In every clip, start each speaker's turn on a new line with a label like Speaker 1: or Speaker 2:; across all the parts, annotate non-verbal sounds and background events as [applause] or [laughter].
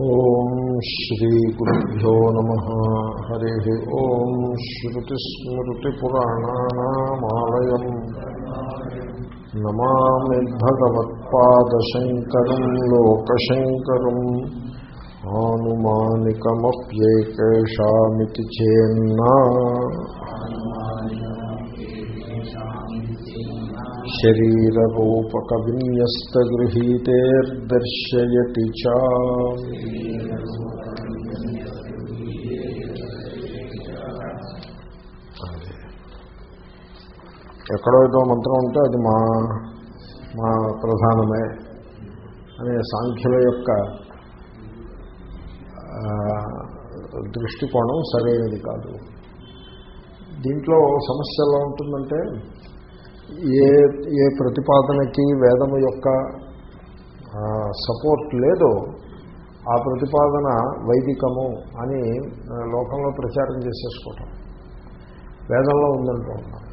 Speaker 1: ఓం శ్రీగురుభ్యో నమ. హరి ఓం శ్రుతిస్మృతిపురాణానామాలయ. నమామి భగవత్పాదశంకరం లోకశంకరం. ఆనుమానికమప్యేకేషామితి చేన్నా. శరీరరూపకవిన్యస్తగృహీతేర్దర్శయతి చ. ఎక్కడో ఏదో మంత్రం ఉంటే అది మా మా ప్రధానమే అనే సాంఖ్యుల యొక్క దృష్టికోణం సరైనది కాదు. దీంట్లో సమస్య ఎలా ఉంటుందంటే ఏ ఏ ప్రతిపాదనకి వేదము యొక్క సపోర్ట్ లేదో ఆ ప్రతిపాదన వైదికము అని లోకంలో ప్రచారం చేసేసుకోవటం. వేదంలో ఉందంటూ ఉన్నాం.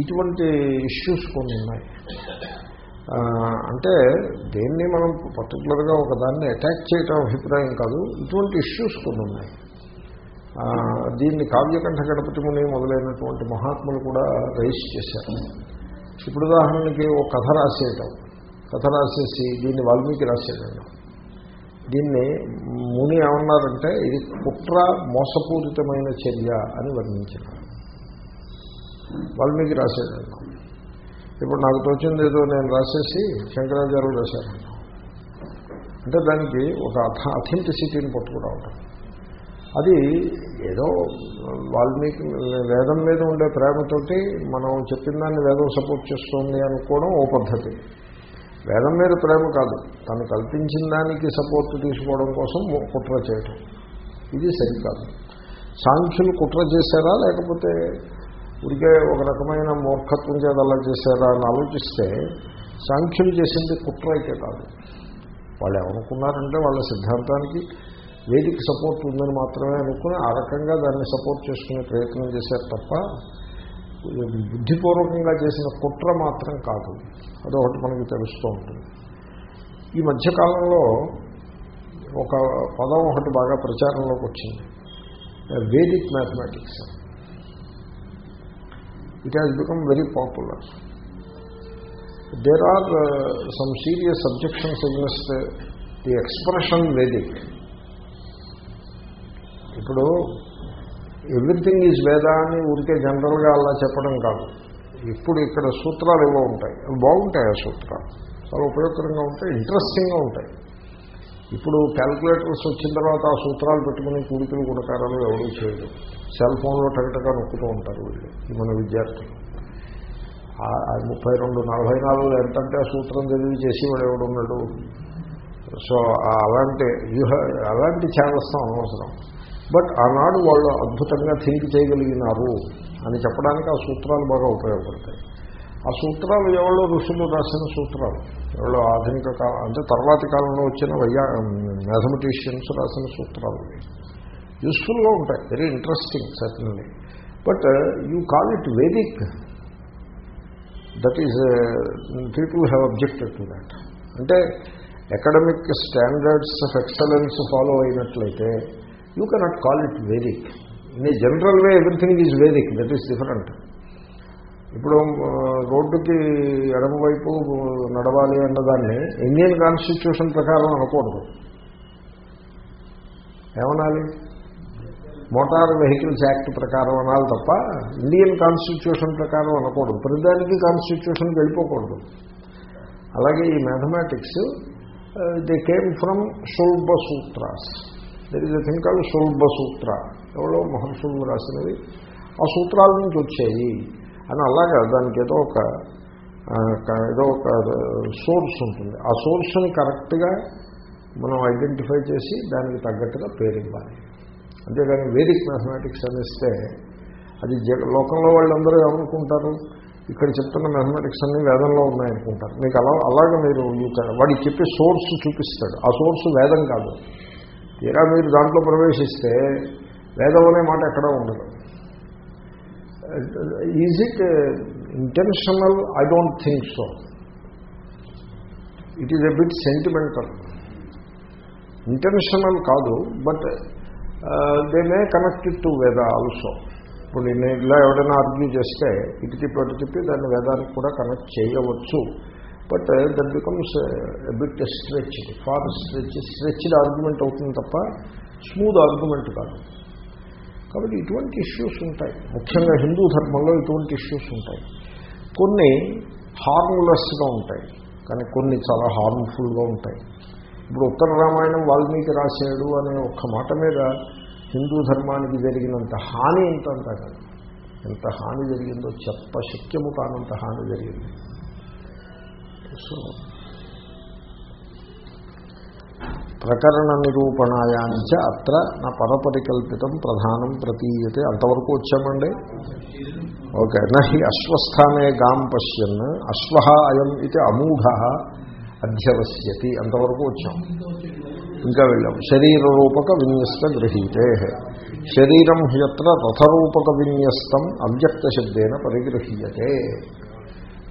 Speaker 1: ఇటువంటి ఇష్యూస్ కొన్ని ఉన్నాయి. అంటే దేన్ని మనం పర్టికులర్గా ఒకదాన్ని అటాక్ చేయటం అభిప్రాయం కాదు ఇటువంటి ఇష్యూస్ కొన్ని ఉన్నాయి. దీన్ని కావ్యకంఠ గణపతి ముని మొదలైనటువంటి మహాత్ములు కూడా రైస్ చేశారు. ఇప్పుడు ఉదాహరణకి ఒక కథ రాసేయటం. కథ రాసేసి దీన్ని వాల్మీకి రాసేయడం దీన్ని ముని ఏమన్నారంటే ఇది కుట్ర మోసపూరితమైన చర్య అని వర్ణించారు. వాల్మీకి రాసేయడం ఇప్పుడు నాకు తోచింది ఏదో నేను రాసేసి శంకరాచార్యులు రాశాను అంటే దానికి ఒక అథెంటిసిటీని పట్టుకురావటం. అది ఏదో వాల్మీకి వేదం మీద ఉండే ప్రేమతోటి మనం చెప్పిన దాన్ని వేదం సపోర్ట్ చేస్తుంది అనుకోవడం ఓ పద్ధతి. వేదం మీద ప్రేమ కాదు తను కల్పించిన దానికి సపోర్ట్ తీసుకోవడం కోసం కుట్ర చేయటం. ఇది సరికాదు. సాంఖ్యులు కుట్ర చేశారా? లేకపోతే ఉడికే ఒక రకమైన మూర్ఖత్వం చేత అలా చేశారా అని ఆలోచిస్తే సాంఖ్యులు చేసింది కుట్ర అయితే కాదు. వాళ్ళు ఏమనుకున్నారంటే వాళ్ళ సిద్ధాంతానికి వేదిక సపోర్ట్ ఉందని మాత్రమే అనుకుని ఆ రకంగా దాన్ని సపోర్ట్ చేసుకునే ప్రయత్నం చేశారు తప్ప బుద్ధిపూర్వకంగా చేసిన కుట్ర మాత్రం కాదు. అదొకటి మనకి తెలుస్తూ ఉంటుంది. ఈ మధ్యకాలంలో ఒక పదం ఒకటి బాగా ప్రచారంలోకి వచ్చింది. Vedic mathematics it has become very popular there are some serious objections against the expression Vedic ఇప్పుడు ఎవ్రీథింగ్ ఈజ్ వేద అని ఊరికే జనరల్గా అలా చెప్పడం కాదు. ఇప్పుడు ఇక్కడ సూత్రాలు ఏవో ఉంటాయి. బాగుంటాయి ఆ సూత్రాలు. చాలా ఉపయోగకరంగా ఉంటాయి ఇంట్రెస్టింగ్గా ఉంటాయి. ఇప్పుడు క్యాల్కులేటర్స్ వచ్చిన తర్వాత ఆ సూత్రాలు పెట్టుకుని కూడికలు గుణకారాలు ఎవరూ చేయడం సెల్ ఫోన్లో టగటగా నొక్కుతూ ఉంటారు వీళ్ళు మన విద్యార్థులు. ముప్పై రెండు నలభై నాలుగు ఎంతంటే ఆ సూత్రం తెలివి చేసి వాడు ఎవడున్నాడు? సో అలాంటి వ్యూహ అలాంటి ఛానల్స్ అనవసరం బట్ ఆనాడు వాళ్ళు అద్భుతంగా థింక్ చేయగలిగినారు అని చెప్పడానికి ఆ సూత్రాలు బాగా ఉపయోగపడతాయి. ఆ సూత్రాలు ఎవరో ఋషులు రాసిన సూత్రాలు. ఎవరో ఆధునిక కాలం అంటే తర్వాతి కాలంలో వచ్చిన వయ్యా మ్యాథమెటిషియన్స్ రాసిన సూత్రాలు. యూస్ఫుల్గా ఉంటాయి. Very interesting certainly but you call it Vedic that is people have objected to that అంటే academic standards of excellence follow అయినట్లయితే you cannot call it Vedic in a general way everything is Vedic that is different ఇప్పుడు రోడ్డుకి ఎడమవైపు నడవాలి అన్నదాన్ని Indian constitution ప్రకారం అనకూడదు. ఏమనాలి? మోటార్ వెహికల్స్ యాక్ట్ ప్రకారం అనాలి తప్ప ఇండియన్ కాన్స్టిట్యూషన్ ప్రకారం అనకూడదు. ప్రతిదానికి కాన్స్టిట్యూషన్ వెళ్ళిపోకూడదు. అలాగే ఈ mathematics they came from Shulba Sutras that is thing call Shulba Sutra ఎవరో మహర్షులు రాసినవి. ఆ సూత్రాల నుంచి వచ్చాయి. అని అలాగా దానికి ఏదో ఒక ఏదో ఒక సోర్స్ ఉంటుంది. ఆ సోర్స్ని కరెక్ట్గా మనం ఐడెంటిఫై చేసి దానికి తగ్గట్టుగా పేరు ఇవ్వాలి. అంతేగాని వేదిక్ మ్యాథమెటిక్స్ అనిస్తే అది లోకంలో వాళ్ళందరూ ఏమనుకుంటారు? ఇక్కడ చెప్తున్న మ్యాథమెటిక్స్ అన్ని వేదంలో ఉన్నాయనుకుంటారు. మీకు అలా అలాగే మీరు వాడికి చెప్పే సోర్స్ చూపిస్తాడు. ఆ సోర్స్ వేదం కాదు. తీరా మీరు దాంట్లో ప్రవేశిస్తే వేదం అనే మాట ఎక్కడా ఉండదు. Is it intentional I don't think so it is a bit sentimental intentional కాదు but they may connected to Veda also ఇప్పుడు నేను ఇలా ఎవడైనా ఆర్గ్యూ చేస్తే ఇటు తిప్పి అటు తిప్పి దాన్ని వేదానికి కూడా కనెక్ట్ చేయవచ్చు. But that becomes bit stretch far stretch stretched argument అవుతుంది తప్ప స్మూత్ ఆర్గ్యుమెంట్ కాదు. కాబట్టి ఇటువంటి ఇష్యూస్ ఉంటాయి. ముఖ్యంగా హిందూ ధర్మంలో ఇటువంటి ఇష్యూస్ ఉంటాయి. కొన్ని హార్మ్లెస్గా ఉంటాయి. కానీ కొన్ని చాలా హార్మ్ఫుల్గా ఉంటాయి. ఇప్పుడు ఉత్తర రామాయణం వాల్మీకి రాశాడు అనే ఒక్క మాట మీద హిందూ ధర్మానికి జరిగినంత హాని ఎంత అంతా కాదు. ఎంత హాని జరిగిందో చెప్ప శక్యము కానంత హాని జరిగింది. సో. ప్రకరణ నిరూపణాయాంచ అత్ర నా పరపరికల్పితం ప్రధానం ప్రతీయతే. అంతవరకు వచ్చామండి? ఓకే. నహి అశ్వస్థానే గాం పశ్యన్. అశ్వ అయం ఇది అమూఢ అధ్యవస్యతి అంతవరకు వచ్చాం. ఇంకా వెళ్ళాం. శరీర రూపక విన్యస్త గృహీతే. శరీరం హ్యత్ర రథరూపక విన్యస్తం అవ్యక్త శబ్దేన పరిగృహీయతే.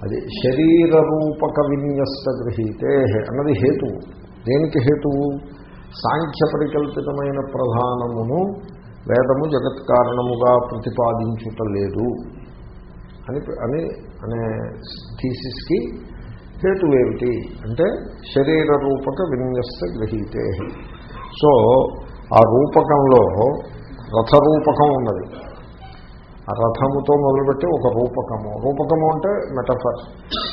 Speaker 1: అది శరీరరూపక విన్యస్త గృహీతే అన్నది హేతువు. దేనికి హేతువు? సాంఖ్య పరికల్పితమైన ప్రధానమును వేదము జగత్కారణముగా ప్రతిపాదించుటలేదు అని అని అనే థీసిస్కి హేతువేమిటి? అంటే శరీర రూపక విన్యస్త గ్రహీతే సో ఆ రూపకంలో రథరూపకం ఉన్నది. రథముతో మొదలుపెట్టి ఒక రూపకము. రూపకము అంటే మెటఫర్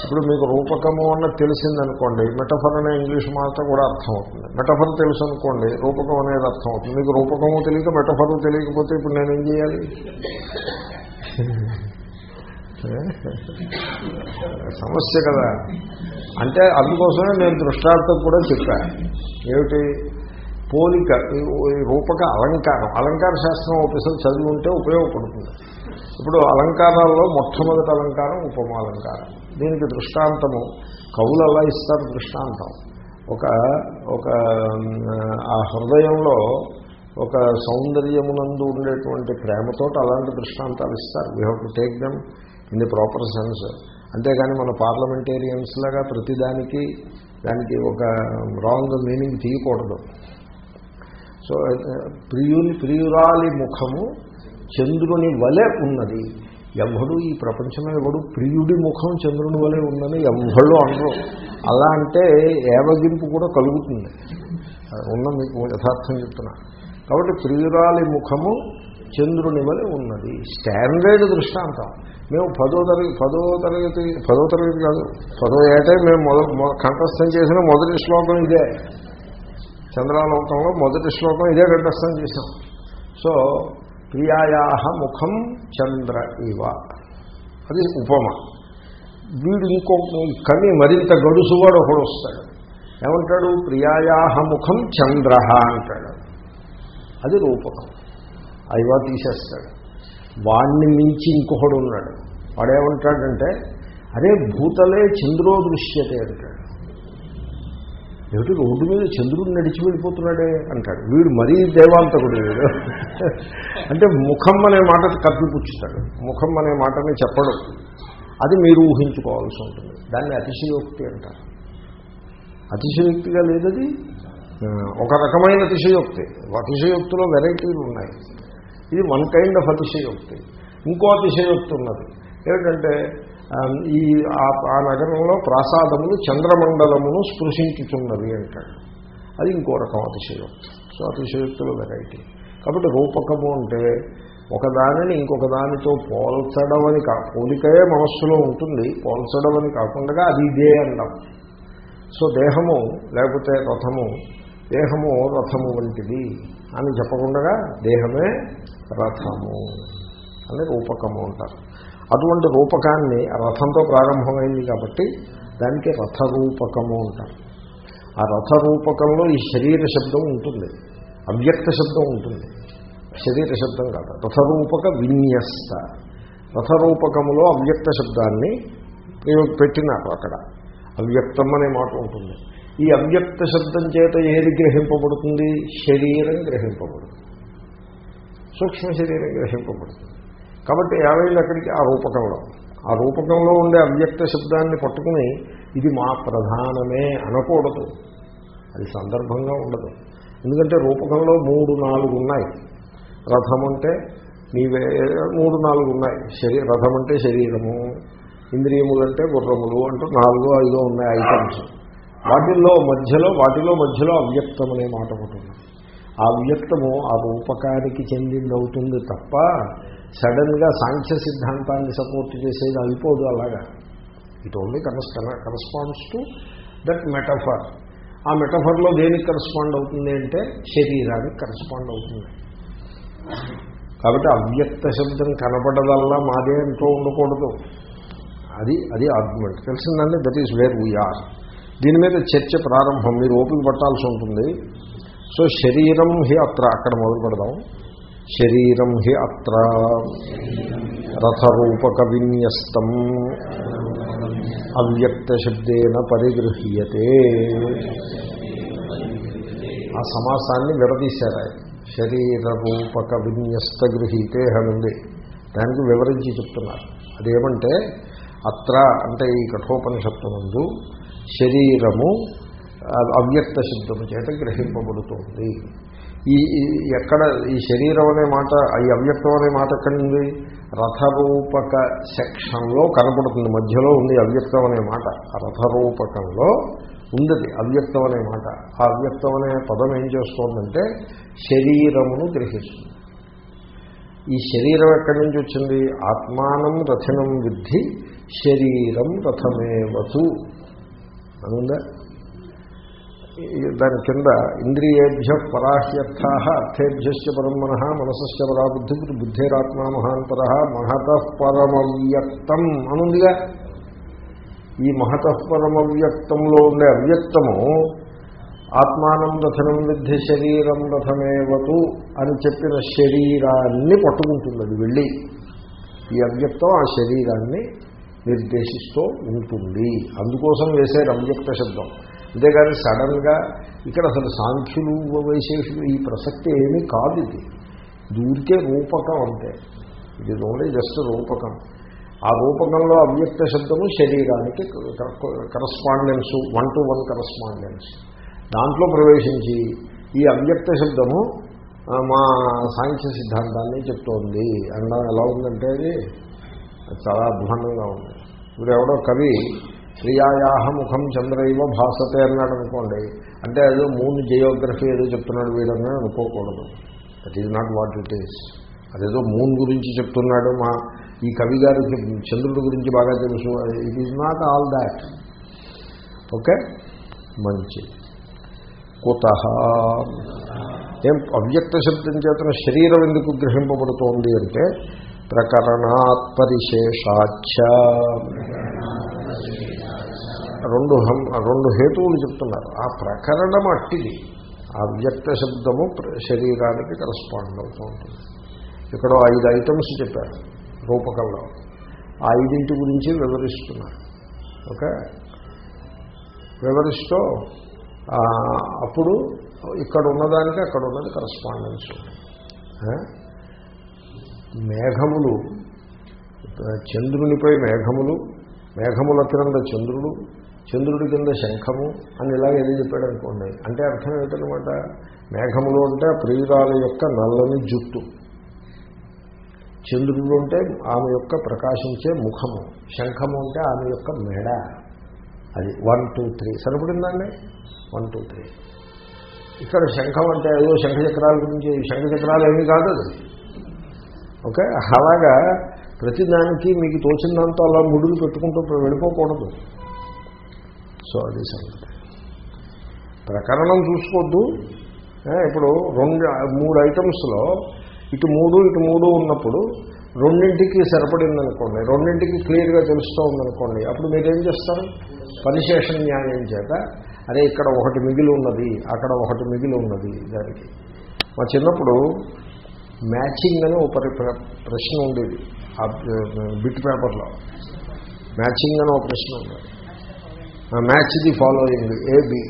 Speaker 1: ఇప్పుడు మీకు రూపకము అన్నది తెలిసిందనుకోండి మెటఫర్ అనే ఇంగ్లీష్ మాట కూడా అర్థమవుతుంది. మెటఫర్ తెలుసు అనుకోండి రూపకం అనేది అర్థం అవుతుంది మీకు రూపకము తెలియక మెటఫరు తెలియకపోతే ఇప్పుడు నేనేం చేయాలి? [laughs] సమస్య కదా. అంటే అందుకోసమే నేను దృష్టార్థం కూడా చెప్పాను ఏమిటి? పోలిక ఈ రూపక అలంకారం. అలంకార శాస్త్రం ఆఫీసర్ చదివి ఉంటే ఉపయోగపడుతుంది. ఇప్పుడు అలంకారాల్లో మొట్టమొదటి అలంకారం ఉపమాలంకారం. దీనికి దృష్టాంతము. కవులు అలా ఇస్తారు దృష్టాంతం? ఒక ఒక ఆ హృదయంలో ఒక సౌందర్యమునందు ఉండేటువంటి ప్రేమతో అలాంటి దృష్టాంతాలు ఇస్తారు. We have to take them in the proper sense అంతేగాని మన పార్లమెంటేరియన్స్ లాగా ప్రతిదానికి దానికి ఒక రాంగ్ మీనింగ్ తీయకూడదు. సో ప్రియుని ప్రియురాలి ముఖము చంద్రుని వలె ఉన్నది. ఎవడు ఈ ప్రపంచంలో ఎవడు? ప్రియుడి ముఖం చంద్రుని వలె ఉందని ఎవళ్ళు అనరు. అలా అంటే ఏవగింపు కూడా కలుగుతుంది. ఉన్న మీకు యథార్థం చెప్తున్నా. కాబట్టి ప్రియురాలి ముఖము చంద్రుని వలె ఉన్నది. స్టాండర్డ్ దృష్టాంతం. మేము పదో తరగతి పదో తరగతి పదో తరగతి కాదు. పదో ఏటే మేము మొద కంఠస్థం చేసిన మొదటి శ్లోకం ఇదే. చంద్రాలోకంలో మొదటి శ్లోకం ఇదే కంఠస్థం చేశాం. సో ప్రియాయా ముఖం చంద్ర ఇవ. అది ఉపమ. వీడు ఇంకో కవి మరింత గడుసువాడు ఒకడు వస్తాడు. ఏమంటాడు? ప్రియాయా ముఖం చంద్ర అంటాడు. అది రూపకం. అయివా తీసేస్తాడు. వాణ్ణి మించి ఇంకొకడు ఉన్నాడు. వాడేమంటాడంటే అరే భూతలే చంద్రో దృశ్యతే అంటాడు. ఏమిటి రోడ్డు మీద చంద్రుడు నడిచి వెళ్ళిపోతున్నాడే అంటాడు. వీడు మరీ దేవాంతకుడు. వీడు అంటే ముఖం అనే మాట కప్పిపుచ్చుతాడు ముఖం అనే మాటని చెప్పడం. అది మీరు ఊహించుకోవాల్సి ఉంటుంది. దాన్ని అతిశయోక్తి అంటారు. అతిశయోక్తిగా లేదది? ఒక రకమైన అతిశయోక్తి. అతిశయోక్తిలో వెరైటీలు ఉన్నాయి. ఇది వన్ కైండ్ ఆఫ్ అతిశయోక్తి. ఇంకో అతిశయోక్తి ఉన్నది. ఏమిటంటే ఈ ఆ నగరంలో ప్రాసాదములు చంద్రమండలమును స్పృశించుతున్నవి అంటాడు. అది ఇంకో రకం అతిశయోక్తి సో అతిశయోక్తుల వెరైటీ. కాబట్టి రూపకము అంటే ఒకదానిని ఇంకొక దానితో పోల్చడం అని కా పోలికయే మనస్సులో ఉంటుంది. పోల్చడం అని కాకుండా అది ఇదే అన్నాం. సో దేహము లేకపోతే రథము దేహము రథము వంటిది అని చెప్పకుండా దేహమే రథము అని రూపకము అంటారు. అటువంటి రూపకాన్ని రథంతో ప్రారంభమైంది కాబట్టి దానికి రథరూపకము అంటారు. ఆ రథరూపకంలో ఈ శరీర శబ్దం ఉంటుంది. అవ్యక్త శబ్దం ఉంటుంది. శరీర శబ్దం కాదు. రథరూపక విన్యస్త. రథరూపకములో అవ్యక్త శబ్దాన్ని పెట్టినారు అక్కడ. అవ్యక్తం అనే మాట ఉంటుంది. ఈ అవ్యక్త శబ్దం చేత ఏది గ్రహింపబడుతుంది? శరీరం గ్రహింపబడుతుంది. సూక్ష్మ శరీరం గ్రహింపబడుతుంది. కాబట్టి ఏమైంది అక్కడికి ఆ రూపకంలో. ఆ రూపకంలో ఉండే అవ్యక్త శబ్దాన్ని పట్టుకుని ఇది మా ప్రధానమే అనకూడదు. అది సందర్భంగా ఉండదు. ఎందుకంటే రూపకంలో మూడు నాలుగు ఉన్నాయి. రథం అంటే నీవే మూడు నాలుగు ఉన్నాయి. శరీ రథం అంటే శరీరము ఇంద్రియములు అంటే గుర్రములు అంటూ నాలుగు ఐదో ఉన్నాయి ఐటమ్స్. వాటిల్లో మధ్యలో వాటిలో మధ్యలో అవ్యక్తం అనే మాట ఒకటి ఉంది. ఆ అవ్యక్తము ఆ రూపకానికి చెందింది అవుతుంది తప్ప సడన్గా సాంఖ్య సిద్ధాంతాన్ని సపోర్ట్ చేసేది అయిపోదు అలాగా. It only corres corresponds to that metaphor ఆ మెటఫర్లో దేనికి కరస్పాండ్ అవుతుంది అంటే శరీరానికి కరస్పాండ్ అవుతుంది. కాబట్టి అవ్యక్త శబ్దం కనపడదల్లా మాదే అంటూ ఉండకూడదు. అది అది ఆర్గ్యుమెంట్ తెలిసిందండి? దట్ ఈస్ వేర్ వీఆర్ దీని మీద చర్చ ప్రారంభం. మీరు ఓపిక పట్టాల్సి ఉంటుంది. సో శరీరం హి అత్ర అక్కడ మొదలు పెడదాం. శరీరం హి అత్ర రథరూపక విన్యస్తం. అవ్యక్త శబ్దేన పరిగృహ్యతే. ఆ సమాసాన్ని విడదీశారు ఆయన. శరీర రూపక విన్యస్త గృహీతే అనుంది దానికి వివరించి చెప్తున్నారు. అదేమంటే అత్ర అంటే ఈ కఠోపనిషత్తు ముందు శరీరము అవ్యక్త శబ్దము చేత గ్రహింపబడుతోంది. ఈ ఎక్కడ ఈ శరీరం అనే మాట ఈ అవ్యక్తం అనే మాట ఎక్కడుంది? రథరూపక సెక్షన్లో కనపడుతుంది. మధ్యలో ఉంది అవ్యక్తం అనే మాట. ఆ రథరూపకంలో ఉంది అవ్యక్తం అనే మాట. ఆ అవ్యక్తం అనే పదం ఏం చేస్తోందంటే శరీరమును గ్రహిస్తుంది. ఈ శరీరం ఎక్కడి నుంచి వచ్చింది? ఆత్మానం రథనం విద్ధి శరీరం రథమేవతు. అనుందా దాని కింద ఇంద్రియేభ్య పరాహ్యర్థ అర్థేభ్యశ్చ పరమన మనసశ్చ పరాబుద్ధి బుద్ధేరాత్మా మహాంతర మహత పరమవ్యక్తం అనుందిగా. ఈ మహత పరమవ్యక్తంలో ఉండే అవ్యక్తము ఆత్మానం రథనం విద్ధి శరీరం రథమేవతు అని చెప్పిన శరీరాన్ని పట్టుకుంటుంది అది వెళ్ళి. ఈ అవ్యక్తం ఆ శరీరాన్ని నిర్దేశిస్తూ ఉంటుంది. అందుకోసం వేసే అవ్యక్త శబ్దం. అంతేగాని సడన్గా ఇక్కడ అసలు సాంఖ్యులు వైశేషులు ఈ ప్రసక్తి ఏమీ కాదు ఇది. దూరికే రూపకం అంతే ఇది ఓన్లీ జస్ట్ రూపకం. ఆ రూపకంలో అవ్యక్త శబ్దము శరీరానికి correspondence one to one correspondence. దాంట్లో ప్రవేశించి ఈ అవ్యక్త శబ్దము మా సాంఖ్య సిద్ధాంతాన్ని చెప్తోంది. అనడం ఎలా ఉందంటే అది? చాలా అధ్వానంగా ఉంది. ఇప్పుడు ఎవడో కవి ప్రియాయాహ ముఖం చంద్రైవ భాసతే అన్నాడు అనుకోండి అంటే ఏదో మూన్ జియోగ్రఫీ ఏదో చెప్తున్నాడు వీడని అనుకోకూడదు. That is not what it is అదేదో మూన్ గురించి చెప్తున్నాడు మా ఈ కవి గారికి చంద్రుడి గురించి బాగా తెలుసు. It is not all that okay మంచి. కుత ఏం అవ్యక్త శబ్దం చేతన శరీరం ఎందుకు గ్రహింపబడుతోంది అంటే ప్రకరణాత్పరిశేషాచ్య రెండు రెండు హేతువులు చెప్తున్నారు. ఆ ప్రకరణం అట్టిది. ఆ వ్యక్త శబ్దము శరీరానికి కరస్పాండ్ అవుతూ ఉంటుంది. ఇక్కడ ఐదు ఐటమ్స్ చెప్పారు రూపకంలో. ఆ ఐదింటి గురించి వివరిస్తున్నారు. ఓకే? వివరిస్తూ అప్పుడు ఇక్కడ ఉన్నదానికి అక్కడ ఉన్నది కరస్పాండెన్స్ మేఘములు చంద్రునిపై మేఘములు మేఘముల క్రింద చంద్రుడు చంద్రుడి కింద శంఖము అని ఇలాగ ఏదో చెప్పాడు అనుకోండి. అంటే అర్థం ఏంటనమాట మేఘములు అంటే ప్రియురాల యొక్క నల్లని జుట్టు. చంద్రుడు అంటే ఆమె యొక్క ప్రకాశించే ముఖము. శంఖము అంటే ఆమె యొక్క మెడ. అది one two three. సరిపడిందండి? One two three. ఇక్కడ శంఖం అంటే ఏదో శంఖ చక్రాల గురించి శంఖ చక్రాలు ఏమీ కాదు అది. ఓకే? అలాగా ప్రతిదానికి మీకు తోచినంత అలా ముడులు పెట్టుకుంటూ వెళ్ళిపోకూడదు. సో అది సంగతి ప్రకరణం చూసుకోవద్దు ఇప్పుడు రెండు మూడు ఐటమ్స్లో ఇటు మూడు ఇటు మూడు ఉన్నప్పుడు రెండింటికి సరిపడిందనుకోండి రెండింటికి క్లియర్గా తెలుస్తూ ఉందనుకోండి అప్పుడు మీరేం చేస్తారు? పరిశేష న్యాయం చేత అదే ఇక్కడ ఒకటి మిగిలి ఉన్నది అక్కడ ఒకటి మిగిలి ఉన్నది దానికి. మా చిన్నప్పుడు మ్యాచింగ్ అని ఒక ప్రశ్న ఉండేది ఆ బిట్ పేపర్లో. మ్యాచింగ్ అని ఒక ప్రశ్న ఉండేది. మ్యాచ్ ది ఫాలోయింగ్ ఏబి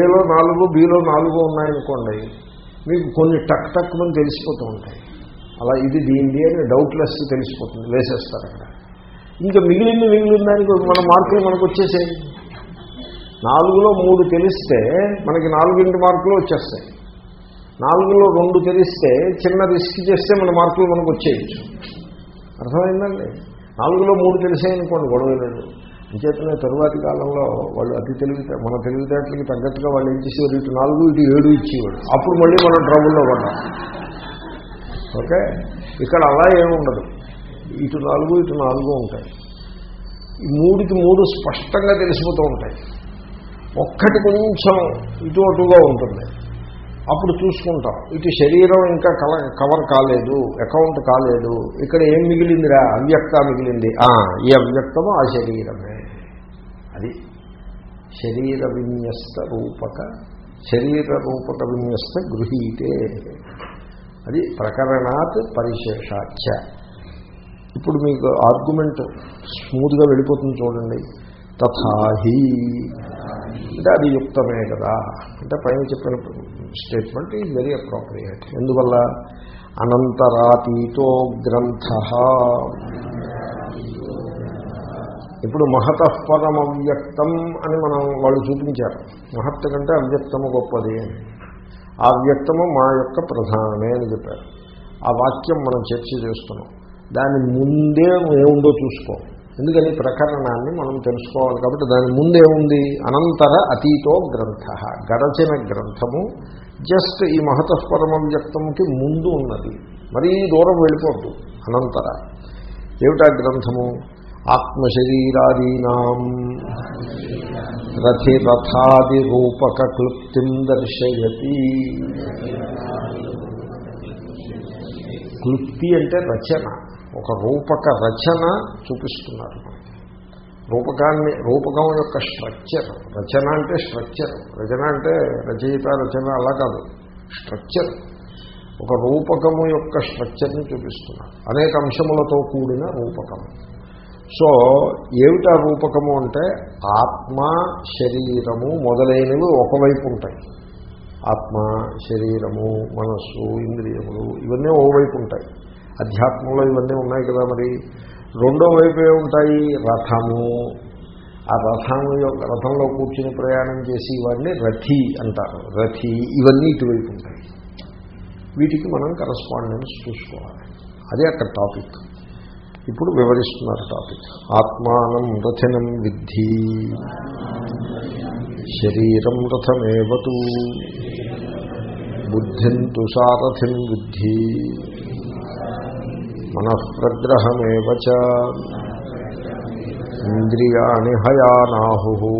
Speaker 1: ఏలో నాలుగు బిలో నాలుగు ఉన్నాయనుకోండి మీకు కొన్ని టక్ టక్ అని తెలిసిపోతూ ఉంటాయి. అలా ఇది దీనిది అని డౌట్లెస్ తెలిసిపోతుంది వేసేస్తారు అక్కడ. ఇంకా మిగిలింది మిగిలిన దానికి మన మార్కులు మనకు వచ్చేసేది నాలుగులో మూడు తెలిస్తే మనకి నాలుగింటి మార్కులు వచ్చేస్తాయి. నాలుగులో రెండు తెలిస్తే చిన్న రిస్క్ చేస్తే మన మార్కులు మనకు వచ్చేయచ్చు. అర్థమైందండి? నాలుగులో మూడు తెలిసాయనుకోండి గొడవ లేదు. అంచేతనే తరువాతి కాలంలో వాళ్ళు అతి తెలివితే మన తెలివితేటలకి తగ్గట్టుగా వాళ్ళు ఏం చేసేవారు? ఇటు నాలుగు ఇటు ఏడు ఇచ్చేవాడు అప్పుడు మళ్ళీ మనం ట్రబుల్లో పడ్డాం ఓకే? ఇక్కడ అలా ఏముండదు ఇటు నాలుగు ఇటు నాలుగు ఉంటాయి. ఈ మూడికి మూడు స్పష్టంగా తెలిసిపోతూ ఉంటాయి. ఒక్కటి కొంచెం ఇటు అటుగా ఉంటుంది. అప్పుడు చూసుకుంటాం. ఇటు శరీరం ఇంకా కల కవర్ కాలేదు అకౌంట్ కాలేదు ఇక్కడ ఏం మిగిలిందిరా? అవ్యక్త మిగిలింది. ఈ అవ్యక్తము ఆ శరీరమే. అది శరీర విన్యస్త రూపక శరీర రూపక విన్యస్త గృహీతే. అది ప్రకరణాత్ పరిశేషాఖ్య ఇప్పుడు మీకు ఆర్గ్యుమెంట్ స్మూత్గా వెళ్ళిపోతుంది చూడండి. తథాహి అంటే అది యుక్తమే కదా. అంటే పైన చెప్పిన స్టేట్మెంట్ ఈజ్ వెరీ అప్రోప్రియేట్. ఎందువల్ల? అనంతరాతీతో గ్రంథ. ఇప్పుడు మహతఃపదం అవ్యక్తం అని మనం వాళ్ళు చూపించారు. మహత్ కంటే అవ్యక్తము గొప్పది అని. ఆ వ్యక్తము మా యొక్క ప్రధానమే అని చెప్పారు. ఆ వాక్యం మనం చర్చ చేస్తున్నాం. దాని ముందే ఏముందో చూసుకో. ఎందుకని? ప్రకరణాన్ని మనం తెలుసుకోవాలి కాబట్టి దాని ముందేముంది అనంతర అతీతో గ్రంథ. గడచిన గ్రంథము జస్ట్ ఈ మహతస్పరమం వ్యక్తముకి ముందు ఉన్నది. మరీ దూరం వెళ్ళిపోద్దు. అనంతర. ఏమిటా గ్రంథము? ఆత్మశరీరాదీనాం రథి రథాది రూపక క్లుప్తిం దర్శయతి. క్లుప్తి అంటే రచన. ఒక రూపక రచన చూపిస్తున్నారు. రూపకాన్ని రూపకం యొక్క స్ట్రక్చర్. రచన అంటే స్ట్రక్చర్. రచన అంటే రచయిత రచన అలా కాదు. స్ట్రక్చర్. ఒక రూపకము యొక్క స్ట్రక్చర్ని చూపిస్తున్నారు. అనేక అంశములతో కూడిన రూపకము సో ఏమిటా రూపకము అంటే ఆత్మ శరీరము మొదలైనవి ఒకవైపు ఉంటాయి. ఆత్మ శరీరము మనస్సు ఇంద్రియములు ఇవన్నీ ఓవైపు ఉంటాయి. అధ్యాత్మంలో ఇవన్నీ ఉన్నాయి కదా మరి. రెండో వైపు ఉంటాయి రథము. ఆ రథము యొక్క రథంలో కూర్చుని ప్రయాణం చేసి ఇవన్నీ రథి అంటారు. రథి ఇవన్నీ ఇటువైపు ఉంటాయి. వీటికి మనం కరస్పాండెన్స్ చూసుకోవాలి. అదే అక్కడ టాపిక్. ఇప్పుడు వివరిస్తున్నారు టాపిక్. ఆత్మానం రథినం విద్ధి. శరీరం రథమేవతు బుద్ధిం తు సారథిం విద్ధి. మనఃప్రగ్రహమేవ ఇంద్రియాణి హయానాహు.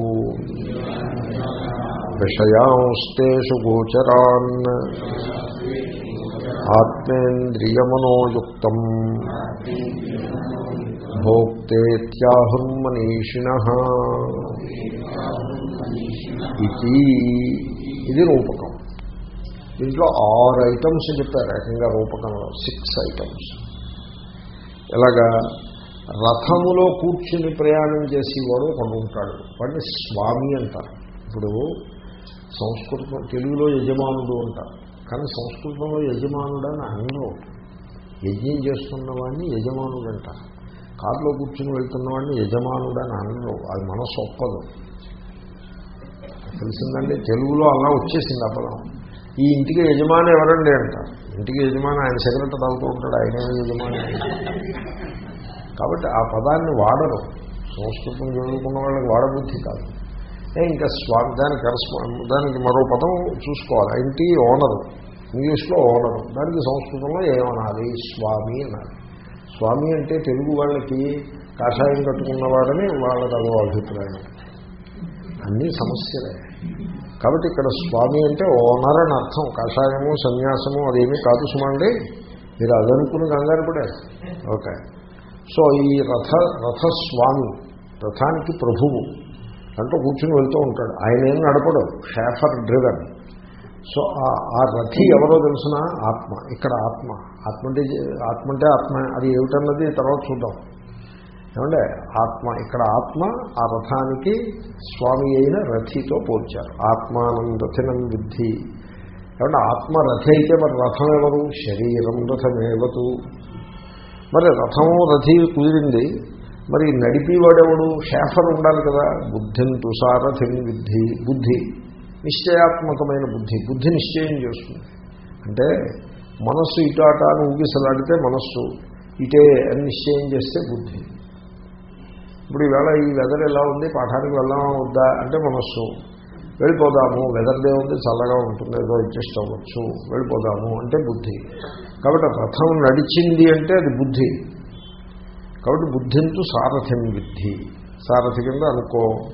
Speaker 1: విషయాంస్తేషు గోచరాన్. ఆత్మేంద్రియమనోయుక్తం. భోక్తేత్యాహుర్మనీషిణ. ఇది ఇది రూపకం. దీంట్లో ఆరు ఐటమ్స్ చెప్పారు ఏకంగా రూపకంలో సిక్స్ ఐటమ్స్ ఇలాగా రథములో కూర్చుని ప్రయాణం చేసేవాడు ఒకడు ఉంటాడు. వాడిని స్వామి అంటారు. ఇప్పుడు సంస్కృతం తెలుగులో యజమానుడు అంటారు కానీ సంస్కృతంలో యజమానుడు అని యజ్ఞం చేస్తున్నవాడిని యజమానుడు యజమానుడంట. కారులో కూర్చుని వెళ్తున్నవాడిని యజమానుడు అని అనరు. అది మనసు ఒప్పదు. తెలిసిందండి తెలుగులో అలా వచ్చేసింది ఆ పదం ఈ ఇంటికి యజమాని ఎవరండి అంటారు ఇంటికి యజమాని ఆయన సిగరెట్ తాగుతూ ఉంటాడు ఆయనే యజమాని. కాబట్టి ఆ పదాన్ని వాడరు. సంస్కృతం చదువుకున్న వాళ్ళకి వాడబుద్ధి కాదు. ఇంకా స్వామి దానికి దానికి మరో పదం చూసుకోవాలి. ఇంటి ఓనరు. ఇంగ్లీష్లో ఓనరు. దానికి సంస్కృతంలో ఏమనాలి? స్వామి అనాలి. స్వామి అంటే తెలుగు వాళ్ళకి కాషాయం కట్టుకున్నవాడని వాళ్ళకి అదో అభిప్రాయం. అన్నీ సమస్యలే. కాబట్టి ఇక్కడ స్వామి అంటే ఓనర్ అని అర్థం. కషాయము సన్యాసము అదేమీ కాదు సుమండి. మీరు అదనుకుని కంగారు కూడా ఓకే. సో ఈ రథ రథస్వామి రథానికి ప్రభువు. అంటూ కూర్చుని వెళ్తూ ఉంటాడు. ఆయన ఏం నడపడు. షేఫర్ డ్రివెన్ సో ఆ రథి ఎవరో తెలిసిన? ఆత్మ. ఇక్కడ ఆత్మ. ఆత్మ అంటే ఆత్మ అంటే ఆత్మ. అది ఏమిటన్నది తర్వాత చూద్దాం. ఏమంటే ఆత్మ. ఇక్కడ ఆత్మ ఆ రథానికి స్వామి అయిన రథితో పోల్చారు. ఆత్మానం రథనం విద్ధి. ఏమంటే ఆత్మ రథి అయితే మరి రథం ఎవరు? శరీరం రథమేవతు. మరి రథము రథి కుదిరింది. మరి నడిపివాడెవడు? షేఫర్ ఉండాలి కదా. బుద్ధిని తుసారథిని బుద్ధి బుద్ధి. నిశ్చయాత్మకమైన బుద్ధి. బుద్ధి నిశ్చయం చేస్తుంది. అంటే మనస్సు ఇటు అట అని ఊగిసలాడితే మనస్సు ఇటే అని నిశ్చయం చేస్తే బుద్ధి. ఇప్పుడు ఈవేళ ఈ వెదర్ ఎలా ఉంది? పాఠానికి వెళ్దామా? వద్దా? అంటే మనస్సు. వెళ్ళిపోదాము. వెదర్దే ఉంది. చల్లగా ఉంటుంది. ఏదో అడ్జస్ట్ అవ్వచ్చు. వెళ్ళిపోదాము అంటే బుద్ధి. కాబట్టి రథం నడిచింది అంటే అది బుద్ధి. కాబట్టి బుద్ధింతు సారథిం విద్ధి. సారథి కింద అనుకో.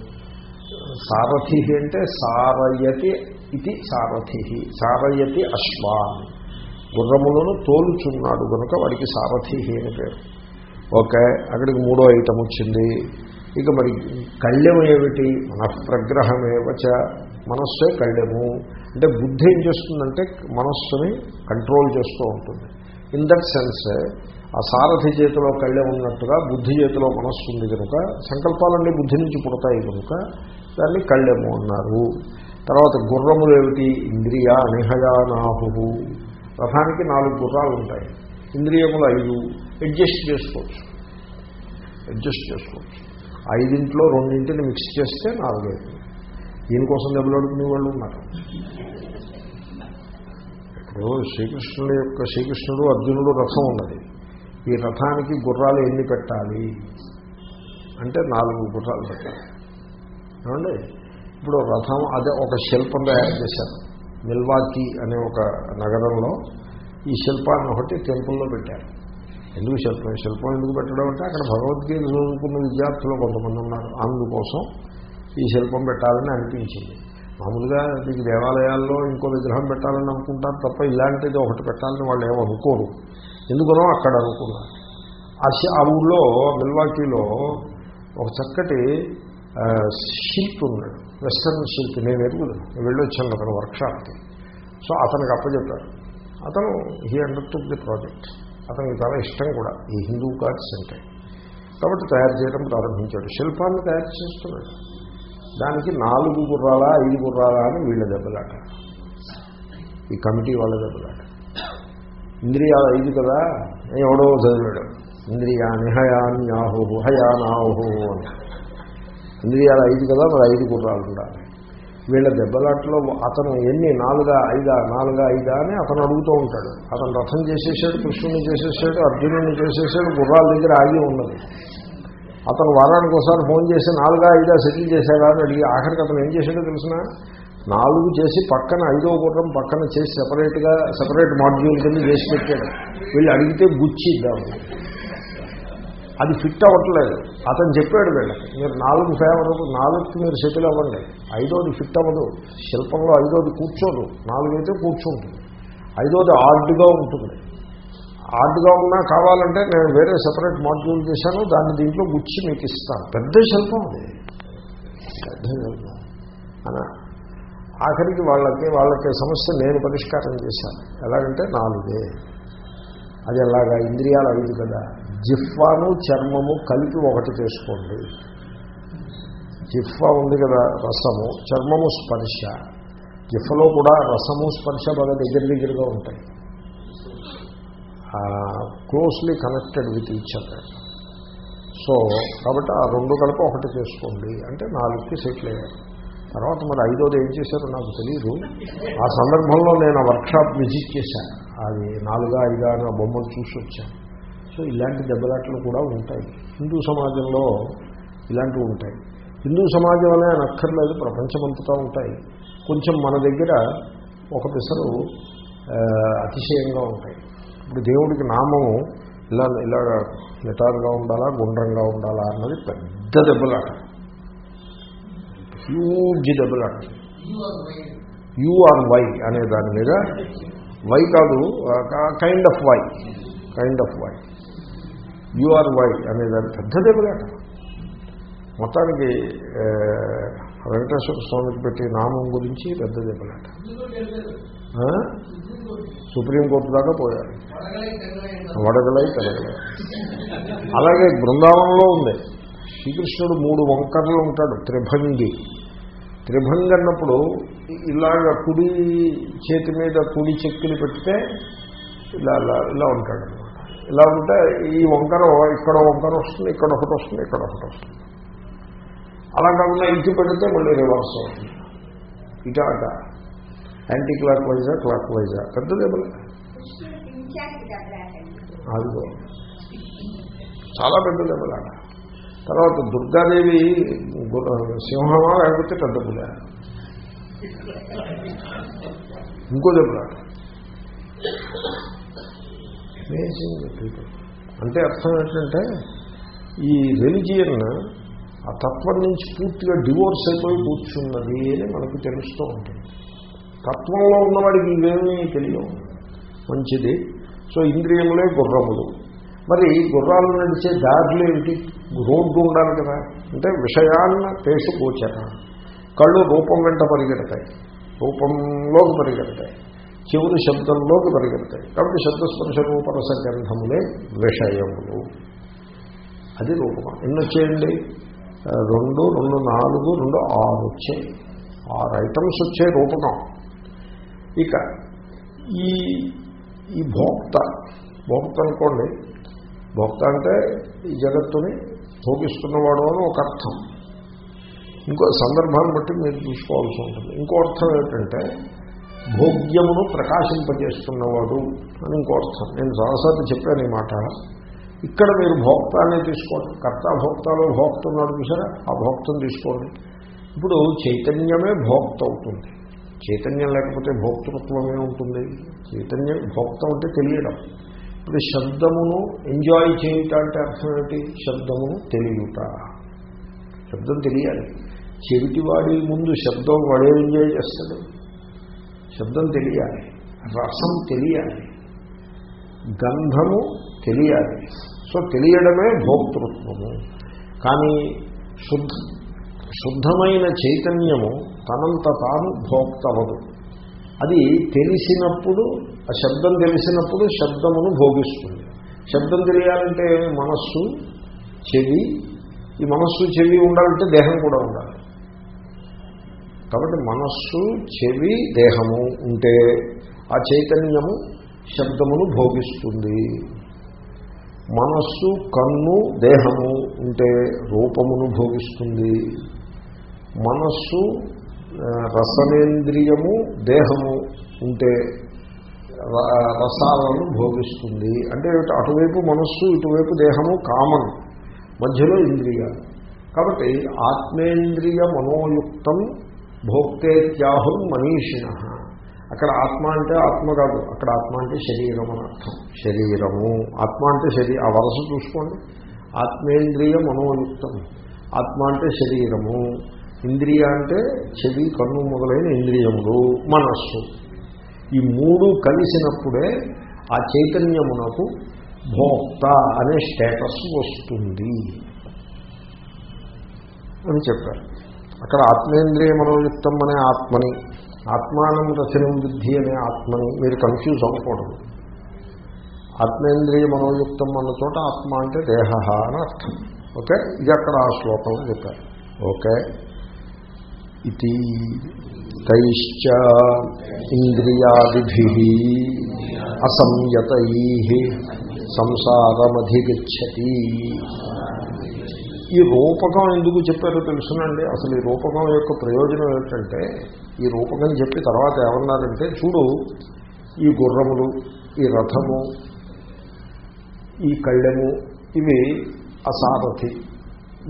Speaker 1: సారథి అంటే సారయతి ఇది సారథి. సారయతి అశ్వాన్. గుర్రములను తోలుచున్నాడు కనుక వాడికి సారథి అని పేరు. ఓకే అక్కడికి మూడో ఐటమ్ వచ్చింది. ఇక మరి కళ్యం ఏమిటి? మనఃప్రగ్రహమేవచ మనస్సే కళ్యము. అంటే బుద్ధి ఏం చేస్తుందంటే మనస్సుని కంట్రోల్ చేస్తూ ఉంటుంది. ఇన్ దట్ సెన్స్ ఆ సారథి చేతిలో కళ్యం ఉన్నట్టుగా బుద్ధి చేతిలో మనస్సు ఉంది కనుక సంకల్పాలన్నీ బుద్ధి నుంచి పుడతాయి కనుక దాన్ని కళ్ళెము అన్నారు. తర్వాత గుర్రములు ఏమిటి? ఇంద్రియ అనిహయానాహు రథానికి నాలుగు గుర్రాలు ఉంటాయి. ఇంద్రియములు ఐదు. అడ్జస్ట్ చేసుకోవచ్చు. అడ్జస్ట్ చేసుకోవచ్చు. ఐదింట్లో రెండింటిని మిక్స్ చేస్తే నాలుగైదు. దీనికోసం దెబ్బలాడుకునే వాళ్ళు ఉన్నారు. ఇప్పుడు శ్రీకృష్ణుడు యొక్క శ్రీకృష్ణుడు అర్జునుడు రథం ఉన్నది. ఈ రథానికి గుర్రాలు ఎన్ని పెట్టాలి? అంటే నాలుగు గుర్రాలు పెట్టాలి. ఏమండి? ఇప్పుడు రథం అదే ఒక శిల్పం తయారు చేశారు. మిల్వాకి అనే ఒక నగరంలో ఈ శిల్పాన్ని ఒకటి టెంపుల్లో పెట్టారు. ఎందుకు శిల్పం? శిల్పం ఎందుకు పెట్టడం అంటే అక్కడ భగవద్గీత చదువుకున్న విద్యార్థులు కొంతమంది ఉన్నారు. అందుకోసం ఈ శిల్పం పెట్టాలని అనిపించింది. మామూలుగా మీకు దేవాలయాల్లో ఇంకో విగ్రహం పెట్టాలని అనుకుంటారు తప్ప ఇలాంటిది ఒకటి పెట్టాలని వాళ్ళు ఏమో ఎందుకనో అక్కడ అనుకున్నారు. ఆ ఆ ఊళ్ళో మిల్వాకీలో ఒక చక్కటి ఆ, శిల్పి ఉన్నాడు. వెస్టర్న్ శిల్పి. నేను ఎరుగుదు వెళ్ళొచ్చాను అతను వర్క్షాప్కి. సో అతనికి అప్పచెప్పారు. అతను హీ అండర్టుక్ ది ప్రాజెక్ట్ అతనికి చాలా ఇష్టం కూడా. ఈ హిందూ కార్డ్స్ అంటే. కాబట్టి తయారు చేయడం ప్రారంభించాడు. శిల్పాన్ని తయారు చేస్తున్నాడు. దానికి నాలుగు గుర్రాలా ఐదు గుర్రాలా అని వీళ్ళ దెబ్బలాట ఈ కమిటీ వాళ్ళ దెబ్బలాట ఇంద్రియాలు ఐదు కదా? ఎవడో చదివాడు. ఇంద్రియాని హయాన్యాహు హయానాహు అని. ఇంద్రియాలు ఐదు కదా? మరి ఐదు గుర్రాలు ఉండాలి వీళ్ళ దెబ్బలాట్లో అతను ఎన్ని? నాలుగా ఐదా? నాలుగా ఐదా అని అతను అడుగుతూ ఉంటాడు. అతను రథం చేసేసాడు కృష్ణుని చేసేసాడు అర్జునుడిని చేసేసాడు గుర్రాల దగ్గర ఆగి ఉన్నది. అతను వారానికి ఒకసారి ఫోన్ చేసి నాలుగా ఐదా సెటిల్ చేశాడా అని అడిగి ఆఖరికి అతను ఏం చేశాడో తెలిసిన? నాలుగు చేసి పక్కన ఐదో గుర్రం పక్కన చేసి సెపరేట్గా సెపరేట్ మాడ్యూల్ కింద చేసి పెట్టాడు. వీళ్ళు అడిగితే గుచ్చి ఇద్దామని అది ఫిట్ అవ్వట్లేదు. అతను చెప్పాడు వీళ్ళకి మీరు నాలుగు ఫేవర్ నాలుగుకి మీరు సెటిల్ అవ్వండి. ఐదోది ఫిట్ అవ్వదు. శిల్పంలో ఐదోది కూర్చోదు. నాలుగైతే కూర్చుంటుంది. ఐదోది ఆర్డ్గా ఉంటుంది. ఆర్డ్గా ఉన్నా కావాలంటే నేను వేరే సెపరేట్ మాడ్యూల్ చేశాను. దాన్ని దీంట్లో గుచ్చి మీకు ఇస్తాను. పెద్ద శిల్పం అది. పెద్ద శిల్పం. అనా ఆఖరికి వాళ్ళకి వాళ్ళకి సమస్య నేను పరిష్కారం చేశాను. ఎలాగంటే నాలుగే. అది ఎలాగా? ఇంద్రియాలు ఐదు కదా. జిఫ్వాను చర్మము కలిపి ఒకటి చేసుకోండి. జిఫ్వా ఉంది కదా రసము చర్మము స్పర్శ. జిఫ్లో కూడా రసము స్పర్శ బాగా దగ్గర దగ్గరగా ఉంటాయి. Closely connected with each other. So కాబట్టి ఆ రెండు కలిపి ఒకటి చేసుకోండి. అంటే నాలుగుకి సెటిల్ అయ్యారు. తర్వాత మరి ఐదోది ఏం చేశారో నాకు తెలియదు ఆ సందర్భంలో నేను ఆ వర్క్షాప్ విజిట్ చేశాను. అది నాలుగా ఐదా అని ఆ బొమ్మలు చూసి వచ్చాను. సో ఇలాంటి దెబ్బలాట్లు కూడా ఉంటాయి. హిందూ సమాజంలో ఇలాంటివి ఉంటాయి. హిందూ సమాజం అనే అనక్కర్లేదు ప్రపంచమంతటా ఉంటాయి. కొంచెం మన దగ్గర ఒక పిసరు అతిశయంగా ఉంటాయి. ఇప్పుడు దేవుడికి నామము ఇలా ఇలా నిటారుగా ఉండాలా గుండ్రంగా ఉండాలా అన్నది పెద్ద దెబ్బలాట. హ్యూజ్ దెబ్బలాట యు ఆర్ వై అనే దాని మీద వై కాదు kind of Y kind of Y you are Y అనే దాని పెద్ద దెబ్బలాట మొత్తానికి ఆ, వెంకటేశ్వర స్వామికి పెట్టే నామం గురించి పెద్ద దెబ్బలాట? సుప్రీంకోర్టు దాకా పోయారు. వడగలై తెలగలై అలాగే బృందావనంలో ఉంది. శ్రీకృష్ణుడు మూడు వంకర్లు ఉంటాడు త్రిభంగి. త్రిభంగి అన్నప్పుడు ఇలాగ కుడి చేతి మీద కుడి చెక్కులు పెడితే ఇలా ఇలా ఇలా ఉంటాడు అనమాట ఇలా ఉంటే ఈ వంకర ఇక్కడ వంకర వస్తుంది ఇక్కడ ఒకటి వస్తుంది ఇక్కడ ఒకటి వస్తుంది. అలా కాకుండా ఇటు పెడితే మళ్ళీ రివర్స్ అవుతుంది. ఇటు అట. యాంటీ క్లాక్ వైజా క్లాక్ వైజా పెద్ద దెబ్బలు అదిగో. చాలా పెద్ద దెబ్బలాట తర్వాత దుర్గాదేవి సింహమా లేకపోతే పెద్ద పుల ఇంకో దెబ్బ. అమేజింగ్ పీపుల్ అంటే అర్థం ఏంటంటే ఈ రెలిజియన్ ఆ తత్వం నుంచి పూర్తిగా డివోర్స్ అయిపోయి కూర్చున్నది అని మనకు తెలుస్తూ ఉంటుంది. తత్వంలో ఉన్నవాడికి ఇవేమీ తెలియవు. మంచిది. సో ఇంద్రియములే గుర్రములు. మరి గుర్రాలు నడిచే దారులు ఏమిటి? రోడ్డు ఉండాలి కదా. అంటే విషయాన్న పేసు కళ్ళు రూపం వెంట పరిగెడతాయి. రూపంలోకి పరిగెడతాయి. చెవులు శబ్దంలోకి పరిగెడతాయి. కాబట్టి శబ్దస్పర్శ రూపరస గ్రంథములే విషయములు. అది రూపం. ఎన్ని వచ్చేయండి? రెండు రెండు నాలుగు రెండు ఆరు వచ్చాయి. ఆరు ఐటమ్స్ వచ్చే రూపకం ఇక ఈ ఈ భోక్త భోక్త అనుకోండి భోక్త అంటే ఈ జగత్తుని భోగిస్తున్నవాడు అని ఒక అర్థం. ఇంకో సందర్భాన్ని బట్టి మీరు చూసుకోవాల్సి ఉంటుంది. ఇంకో అర్థం ఏంటంటే భోగ్యమును ప్రకాశింపజేస్తున్నవాడు అని ఇంకో అర్థం. నేను చాలాసార్లు చెప్పాను ఈ మాట. ఇక్కడ మీరు భోక్త అనే తీసుకోండి. కర్త భోక్తలో భోక్త ఉన్నాడు చూసారా? ఆ భోక్తను తీసుకోండి. ఇప్పుడు చైతన్యమే భోక్త అవుతుంది. చైతన్యం లేకపోతే భోక్తృత్వమే ఉంటుంది. చైతన్యం భోక్త అంటే తెలియడం. ఇప్పుడు శబ్దమును ఎంజాయ్ చేయుట అంటే అర్థం ఏంటి శబ్దమును తెలియట. శబ్దం తెలియాలి. చెవిటివాడి ముందు శబ్దం వాడే ఎంజాయ్ చేస్తాడు. శబ్దం తెలియాలి. రసం తెలియాలి. గంధము తెలియాలి. సో తెలియడమే భోక్తృత్వము. కానీ శుద్ధ శుద్ధమైన చైతన్యము తనంత తాను భోక్తవదు. అది తెలిసినప్పుడు ఆ శబ్దం తెలిసినప్పుడు శబ్దమును భోగిస్తుంది. శబ్దం తెలియాలంటే మనస్సు చెవి. ఈ మనస్సు చెవి ఉండాలంటే దేహం కూడా ఉండాలి. కాబట్టి మనస్సు చెవి దేహము ఉంటే ఆ చైతన్యము శబ్దమును భోగిస్తుంది. మనస్సు కన్ను దేహము ఉంటే రూపమును భోగిస్తుంది. మనస్సు రసనేంద్రియము దేహము ఉంటే ర- రసాలను భోగిస్తుంది. అంటే అటువైపు మనస్సు ఇటువైపు దేహము కామన్ మధ్యలో ఇంద్రియాలు. కాబట్టి ఆత్మేంద్రియ మనోయుక్తం భోక్తేత్యాహు మనీషిణ. అక్కడ ఆత్మ అంటే ఆత్మ కాదు అక్కడ ఆత్మ అంటే శరీరం అని అర్థం. శరీరము ఆత్మ అంటే శరీరం ఆ వరస చూసుకోండి. ఆత్మేంద్రియ మనోయుక్తం ఆత్మ అంటే శరీరము. ఇంద్రియ అంటే చెవి కన్ను మొదలైన ఇంద్రియములు మనస్సు. ఈ మూడు కలిసినప్పుడే ఆ చైతన్యమునకు భోక్త అనే స్టేటస్ వస్తుంది అని చెప్పారు. అక్కడ ఆత్మేంద్రియ మనోయుక్తం అనే ఆత్మని ఆత్మానం రచనం బుద్ధి అనే ఆత్మని మీరు కన్ఫ్యూజ్ అవ్వకూడదు. ఆత్మేంద్రియ మనోయుక్తం అన్న చోట ఆత్మ అంటే దేహ అని అర్థం. ఓకే? ఇది అక్కడ ఆ శ్లోకంలో చెప్పారు. ఓకే? ఇది తైశ్చ ఇంద్రియాదిభి అసంయతై సంసారమధిగచ్చతి ఈ రూపకం ఎందుకు చెప్పారో తెలుసునండి. అసలు ఈ రూపకం యొక్క ప్రయోజనం ఏమిటంటే ఈ రూపకం చెప్పి తర్వాత ఏమన్నారంటే చూడు ఈ గుర్రములు ఈ రథము ఈ కళ్ళెము ఇవి అసారథి.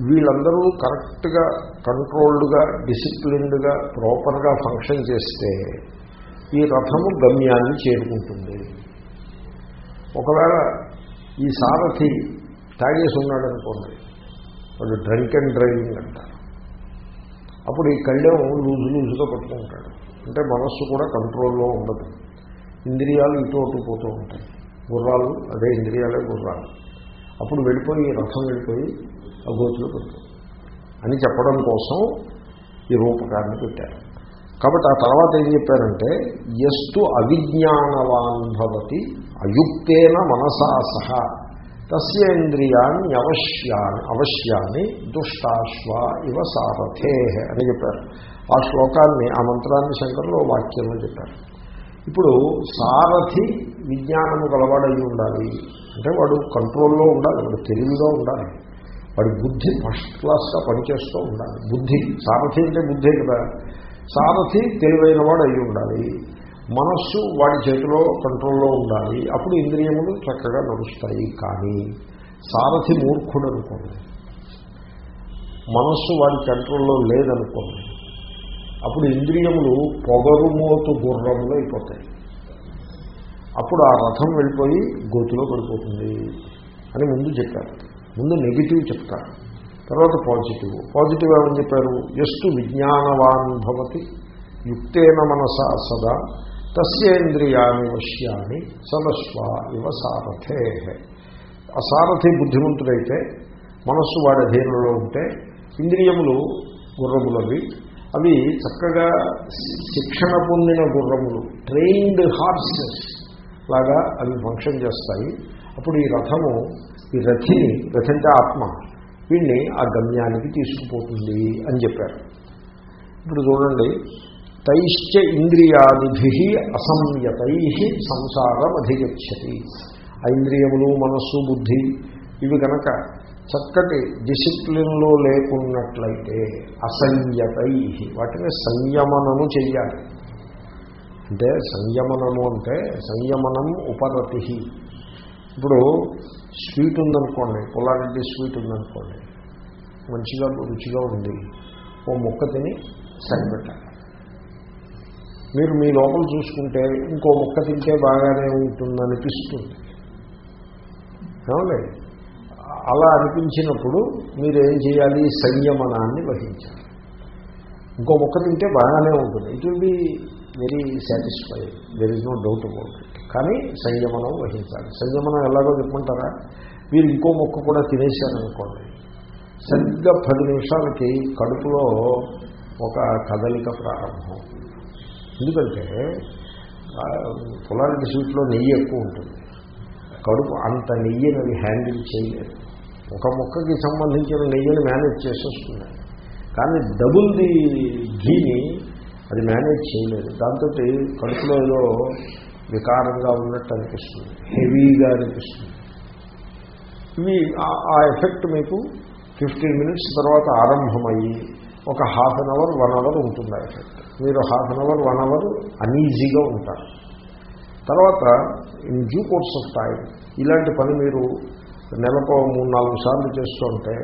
Speaker 1: వీళ్ళందరూ కరెక్ట్గా కంట్రోల్డ్గా డిసిప్లిన్డ్గా ప్రాపర్గా ఫంక్షన్ చేస్తే ఈ రథము గమ్యాన్ని చేరుకుంటుంది. ఒకవేళ ఈ సారథి తాగేసి ఉన్నాడనుకోండి వాడు డ్రంక్ అండ్ డ్రైవింగ్ అంటారు. అప్పుడు ఈ కళ్ళెం లూజు లూజుగా పట్టుకుంటాడు. అంటే మనస్సు కూడా కంట్రోల్లో ఉండదు. ఇంద్రియాలు ఇటు అటు పోతూ ఉంటాయి. గుర్రాలు అదే ఇంద్రియాలే గుర్రాలు. అప్పుడు వెళ్ళిపోయి ఈ రథం వెళ్ళిపోయి ఆ పెడుతుంది అని చెప్పడం కోసం ఈ రూపకాన్ని పెట్టారు. కాబట్టి ఆ తర్వాత ఏం చెప్పారంటే ఎస్తు అవిజ్ఞానవాన్ భవతి అయుక్తేన మనసా సహ తస్యేంద్రియాన్ని అవశ్యాన్ని అవశ్యాన్ని దుష్టాశ్వ ఇవ సారథే అని చెప్పారు. ఆ శ్లోకాన్ని ఆ మంత్రాన్ని శంకరులు వాక్యంలో చెప్పారు. ఇప్పుడు సారథి విజ్ఞానము గలవాడై ఉండాలి. అంటే వాడు కంట్రోల్లో ఉండాలి వాడు తెలివిగా ఉండాలి. వాడి బుద్ధి ఫస్ట్ క్లాస్గా పనిచేస్తూ ఉండాలి. బుద్ధి సారథి అంటే బుద్ధే కదా. సారథి తెలివైన వాడు అయి ఉండాలి. మనస్సు వాడి చేతిలో కంట్రోల్లో ఉండాలి. అప్పుడు ఇంద్రియములు చక్కగా నడుస్తాయి. కానీ సారథి మూర్ఖుడు అనుకోండి. మనస్సు వాడి కంట్రోల్లో లేదనుకోండి. అప్పుడు ఇంద్రియములు పొగరుమోతు గుర్రములు అయిపోతాయి. అప్పుడు ఆ రథం వెళ్ళిపోయి గోతిలో పడిపోతుంది అని ముందు చెప్పారు. ముందు నెగిటివ్ చెప్తారు. తర్వాత పాజిటివ్ పాజిటివ్ ఏమని చెప్పారు? ఎస్టు విజ్ఞానవాన్ భవతి యుక్తేన మనస సదా తస్యేంద్రియాన్ని వశ్యాన్ని సదస్వ ఇవ సారథే ఆ సారథి బుద్ధిమంతుడైతే మనస్సు వాడి అధీనంలో ఉంటే ఇంద్రియములు గుర్రములవి. అవి చక్కగా శిక్షణ పొందిన గుర్రములు ట్రైన్డ్ హార్సెస్ లాగా అవి ఫంక్షన్ చేస్తాయి. అప్పుడు ఈ రథము ఈ రథిని రథంటే ఆత్మ. వీడిని ఆ గమ్యానికి తీసుకుపోతుంది అని చెప్పారు. ఇప్పుడు చూడండి తైశ్చ ఇంద్రియాదిభి అసంయతై సంసారం అధిగచ్చతి ఆ ఇంద్రియములు మనస్సు బుద్ధి ఇవి కనుక చక్కటి డిసిప్లిన్లో లేకున్నట్లయితే అసంయతై వాటిని సంయమనము చెయ్యాలి. అంటే సంయమనము అంటే సంయమనం ఉపరతి. ఇప్పుడు స్వీట్ ఉందనుకోండి పొలారెడ్డి స్వీట్ ఉందనుకోండి మంచిగా రుచిగా ఉంది ఓ మొక్క తిని సరిపెట్టాలి. మీరు మీ లోపల చూసుకుంటే ఇంకో మొక్క తింటే బాగానే ఉంటుంది అనిపిస్తుంది ఏమండి? అలా అనిపించినప్పుడు మీరు ఏం చేయాలి? సంయమనాన్ని వహించాలి. ఇంకో మొక్క తింటే బాగానే ఉంటుంది. It will be very satisfied there is no doubt about కానీ సంయమనం వహించాలి. సంయమనం ఎలాగో చెప్పుకుంటారా? మీరు ఇంకో మొక్క కూడా తినేశారనుకోండి. సరిగ్గా పది నిమిషాలకి కడుపులో ఒక కదలిక ప్రారంభం. ఎందుకంటే పొలానికి స్వీట్లో నెయ్యి ఎక్కువ ఉంటుంది. కడుపు అంత నెయ్యిని అవి హ్యాండిల్ చేయలేదు. ఒక మొక్కకి సంబంధించిన నెయ్యిని మేనేజ్ చేసేస్తుంది కానీ డబుల్ ది ఘీని అది మేనేజ్ చేయలేదు. దాంతో కడుపులో ఏదో వికారంగా ఉన్నట్టు అనిపిస్తుంది. హెవీగా అనిపిస్తుంది. ఇవి ఆ ఎఫెక్ట్ మీకు ఫిఫ్టీన్ మినిట్స్ తర్వాత ఆరంభమయ్యి ఒక half an hour one hour ఉంటుంది ఆ ఎఫెక్ట్. మీరు half an hour one hour అనీజీగా ఉంటారు. తర్వాత in due course of time ఇలాంటి పని మీరు నెలకు మూడు నాలుగు సార్లు చేస్తుంటే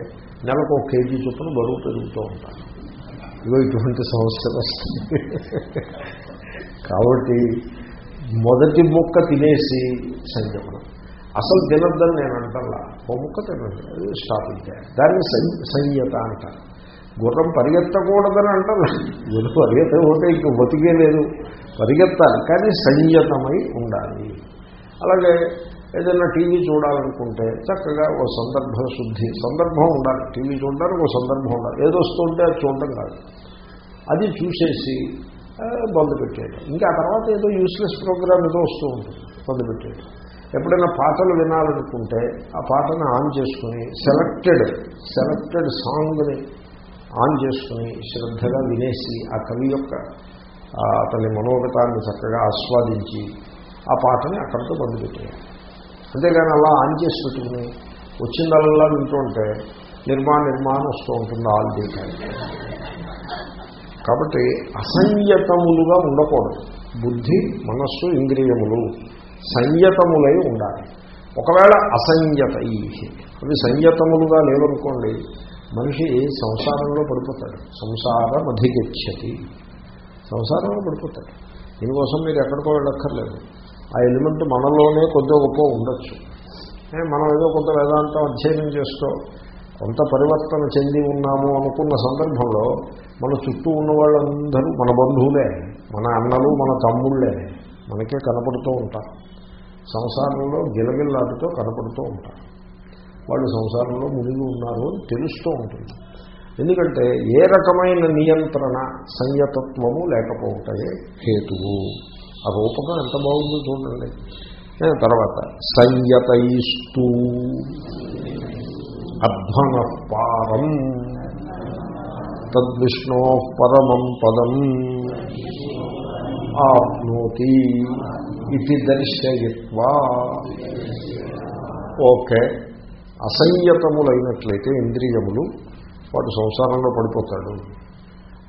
Speaker 1: నెలకు ఒక కేజీ చొప్పున బరువు పెరుగుతూ ఉంటారు. ఇవో ఇటువంటి సమస్యలు వస్తుంది కాబట్టి మొదటి ముక్క తినేసి సంయమనం అసలు తినద్దని నేను అంటల్లా ఓ ముక్క తినండి అది స్టాప్ ఇద్దా దాన్ని సంయత అంటారు. గుర్రం పరిగెత్తకూడదని అంటారు గుర్రం పరిగెత్తకపోతే ఇంక బతికే లేదు పరిగెత్తాలి కానీ సంయతమై ఉండాలి. అలాగే ఏదైనా టీవీ చూడాలనుకుంటే చక్కగా ఓ సందర్భ శుద్ధి సందర్భం ఉండాలి. టీవీ చూడడానికి ఒక సందర్భం ఉండాలి. ఏదొస్తుంటే అది చూడటం కాదు. అది చూసేసి బంద్ పెట్టేయడం ఇంకా ఆ తర్వాత ఏదో యూస్లెస్ ప్రోగ్రామ్ ఏదో వస్తూ ఉంటుంది బంద్ పెట్టేయడం ఎప్పుడైనా పాటలు వినాలనుకుంటే ఆ పాటను ఆన్ చేసుకుని సెలెక్టెడ్ సెలెక్టెడ్ సాంగ్ని ఆన్ చేసుకుని శ్రద్ధగా వినేసి ఆ కవి యొక్క అతని మనోగతాన్ని చక్కగా ఆస్వాదించి ఆ పాటని అక్కడితో బంద్ పెట్టేయాలి అంతేగాని అలా ఆన్ చేసి పెట్టుకుని వచ్చిందల్లా వింటుంటే నిర్మాణ నిర్మాణం వస్తూ ఉంటుంది ఆల్ ది కాబట్టి అసంయతములుగా ఉండకూడదు. బుద్ధి మనస్సు ఇంద్రియములు సంయతములై ఉండాలి. ఒకవేళ అసంయత అవి సంయతములుగా లేవనుకోండి మనిషి సంసారంలో పడిపోతాడు. సంసారం అధిగచ్చతి సంసారంలో పడిపోతాడు. దీనికోసం మీరు ఎక్కడికో వెళ్ళక్కర్లేదు. ఆ ఎలిమెంట్ మనలోనే కొద్దిగా గొప్ప ఉండొచ్చు. మనం ఏదో కొంత వేదాంతం అధ్యయనం చేస్తూ కొంత పరివర్తన చెంది ఉన్నాము అనుకున్న సందర్భంలో మన చుట్టూ ఉన్న వాళ్ళందరూ మన బంధువులే మన అన్నలు మన తమ్ముళ్ళే మనకే కనపడుతూ ఉంటారు. సంసారంలో గిలగిల్లాటితో కనపడుతూ ఉంటారు. వాళ్ళు సంసారంలో మునిగి ఉన్నారు అని తెలుస్తూ ఉంటుంది. ఎందుకంటే ఏ రకమైన నియంత్రణ సంయతత్వము లేకపోతాయే హేతువు. ఆ రూపకం ఎంత బాగుందో చూడండి. తర్వాత సంయతయిస్తూ. అధ్వన పారం తద్విష్ణో పరమం పదం ఆప్నోతి ఇది దర్శయత్వా. ఓకే. అసంయతములైనట్లయితే ఇంద్రియములు వాడు సంసారంలో పడిపోతాడు.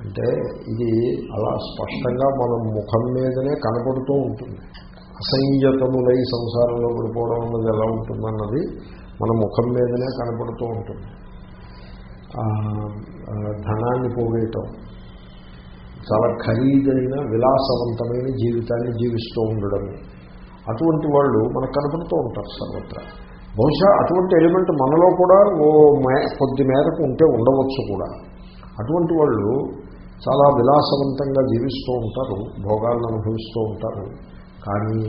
Speaker 1: అంటే ఇది అలా స్పష్టంగా మన ముఖం మీదనే కనపడుతూ ఉంటుంది. అసంయతములై సంసారంలో పడిపోవడం అన్నది ఎలా ఉంటుందన్నది మన ముఖం మీదనే కనపడుతూ ఉంటుంది. ధనాన్ని పోగేయటం. చాలా ఖరీదైన విలాసవంతమైన జీవితాన్ని జీవిస్తూ ఉండడం అటువంటి వాళ్ళు మనకు కనపడుతూ ఉంటారు సర్వత్రా. బహుశా అటువంటి ఎలిమెంట్ మనలో కూడా ఓ మే కొద్ది మేరకు ఉంటే ఉండవచ్చు కూడా. అటువంటి వాళ్ళు చాలా విలాసవంతంగా జీవిస్తూ ఉంటారు భోగాలను అనుభవిస్తూ ఉంటారు. కానీ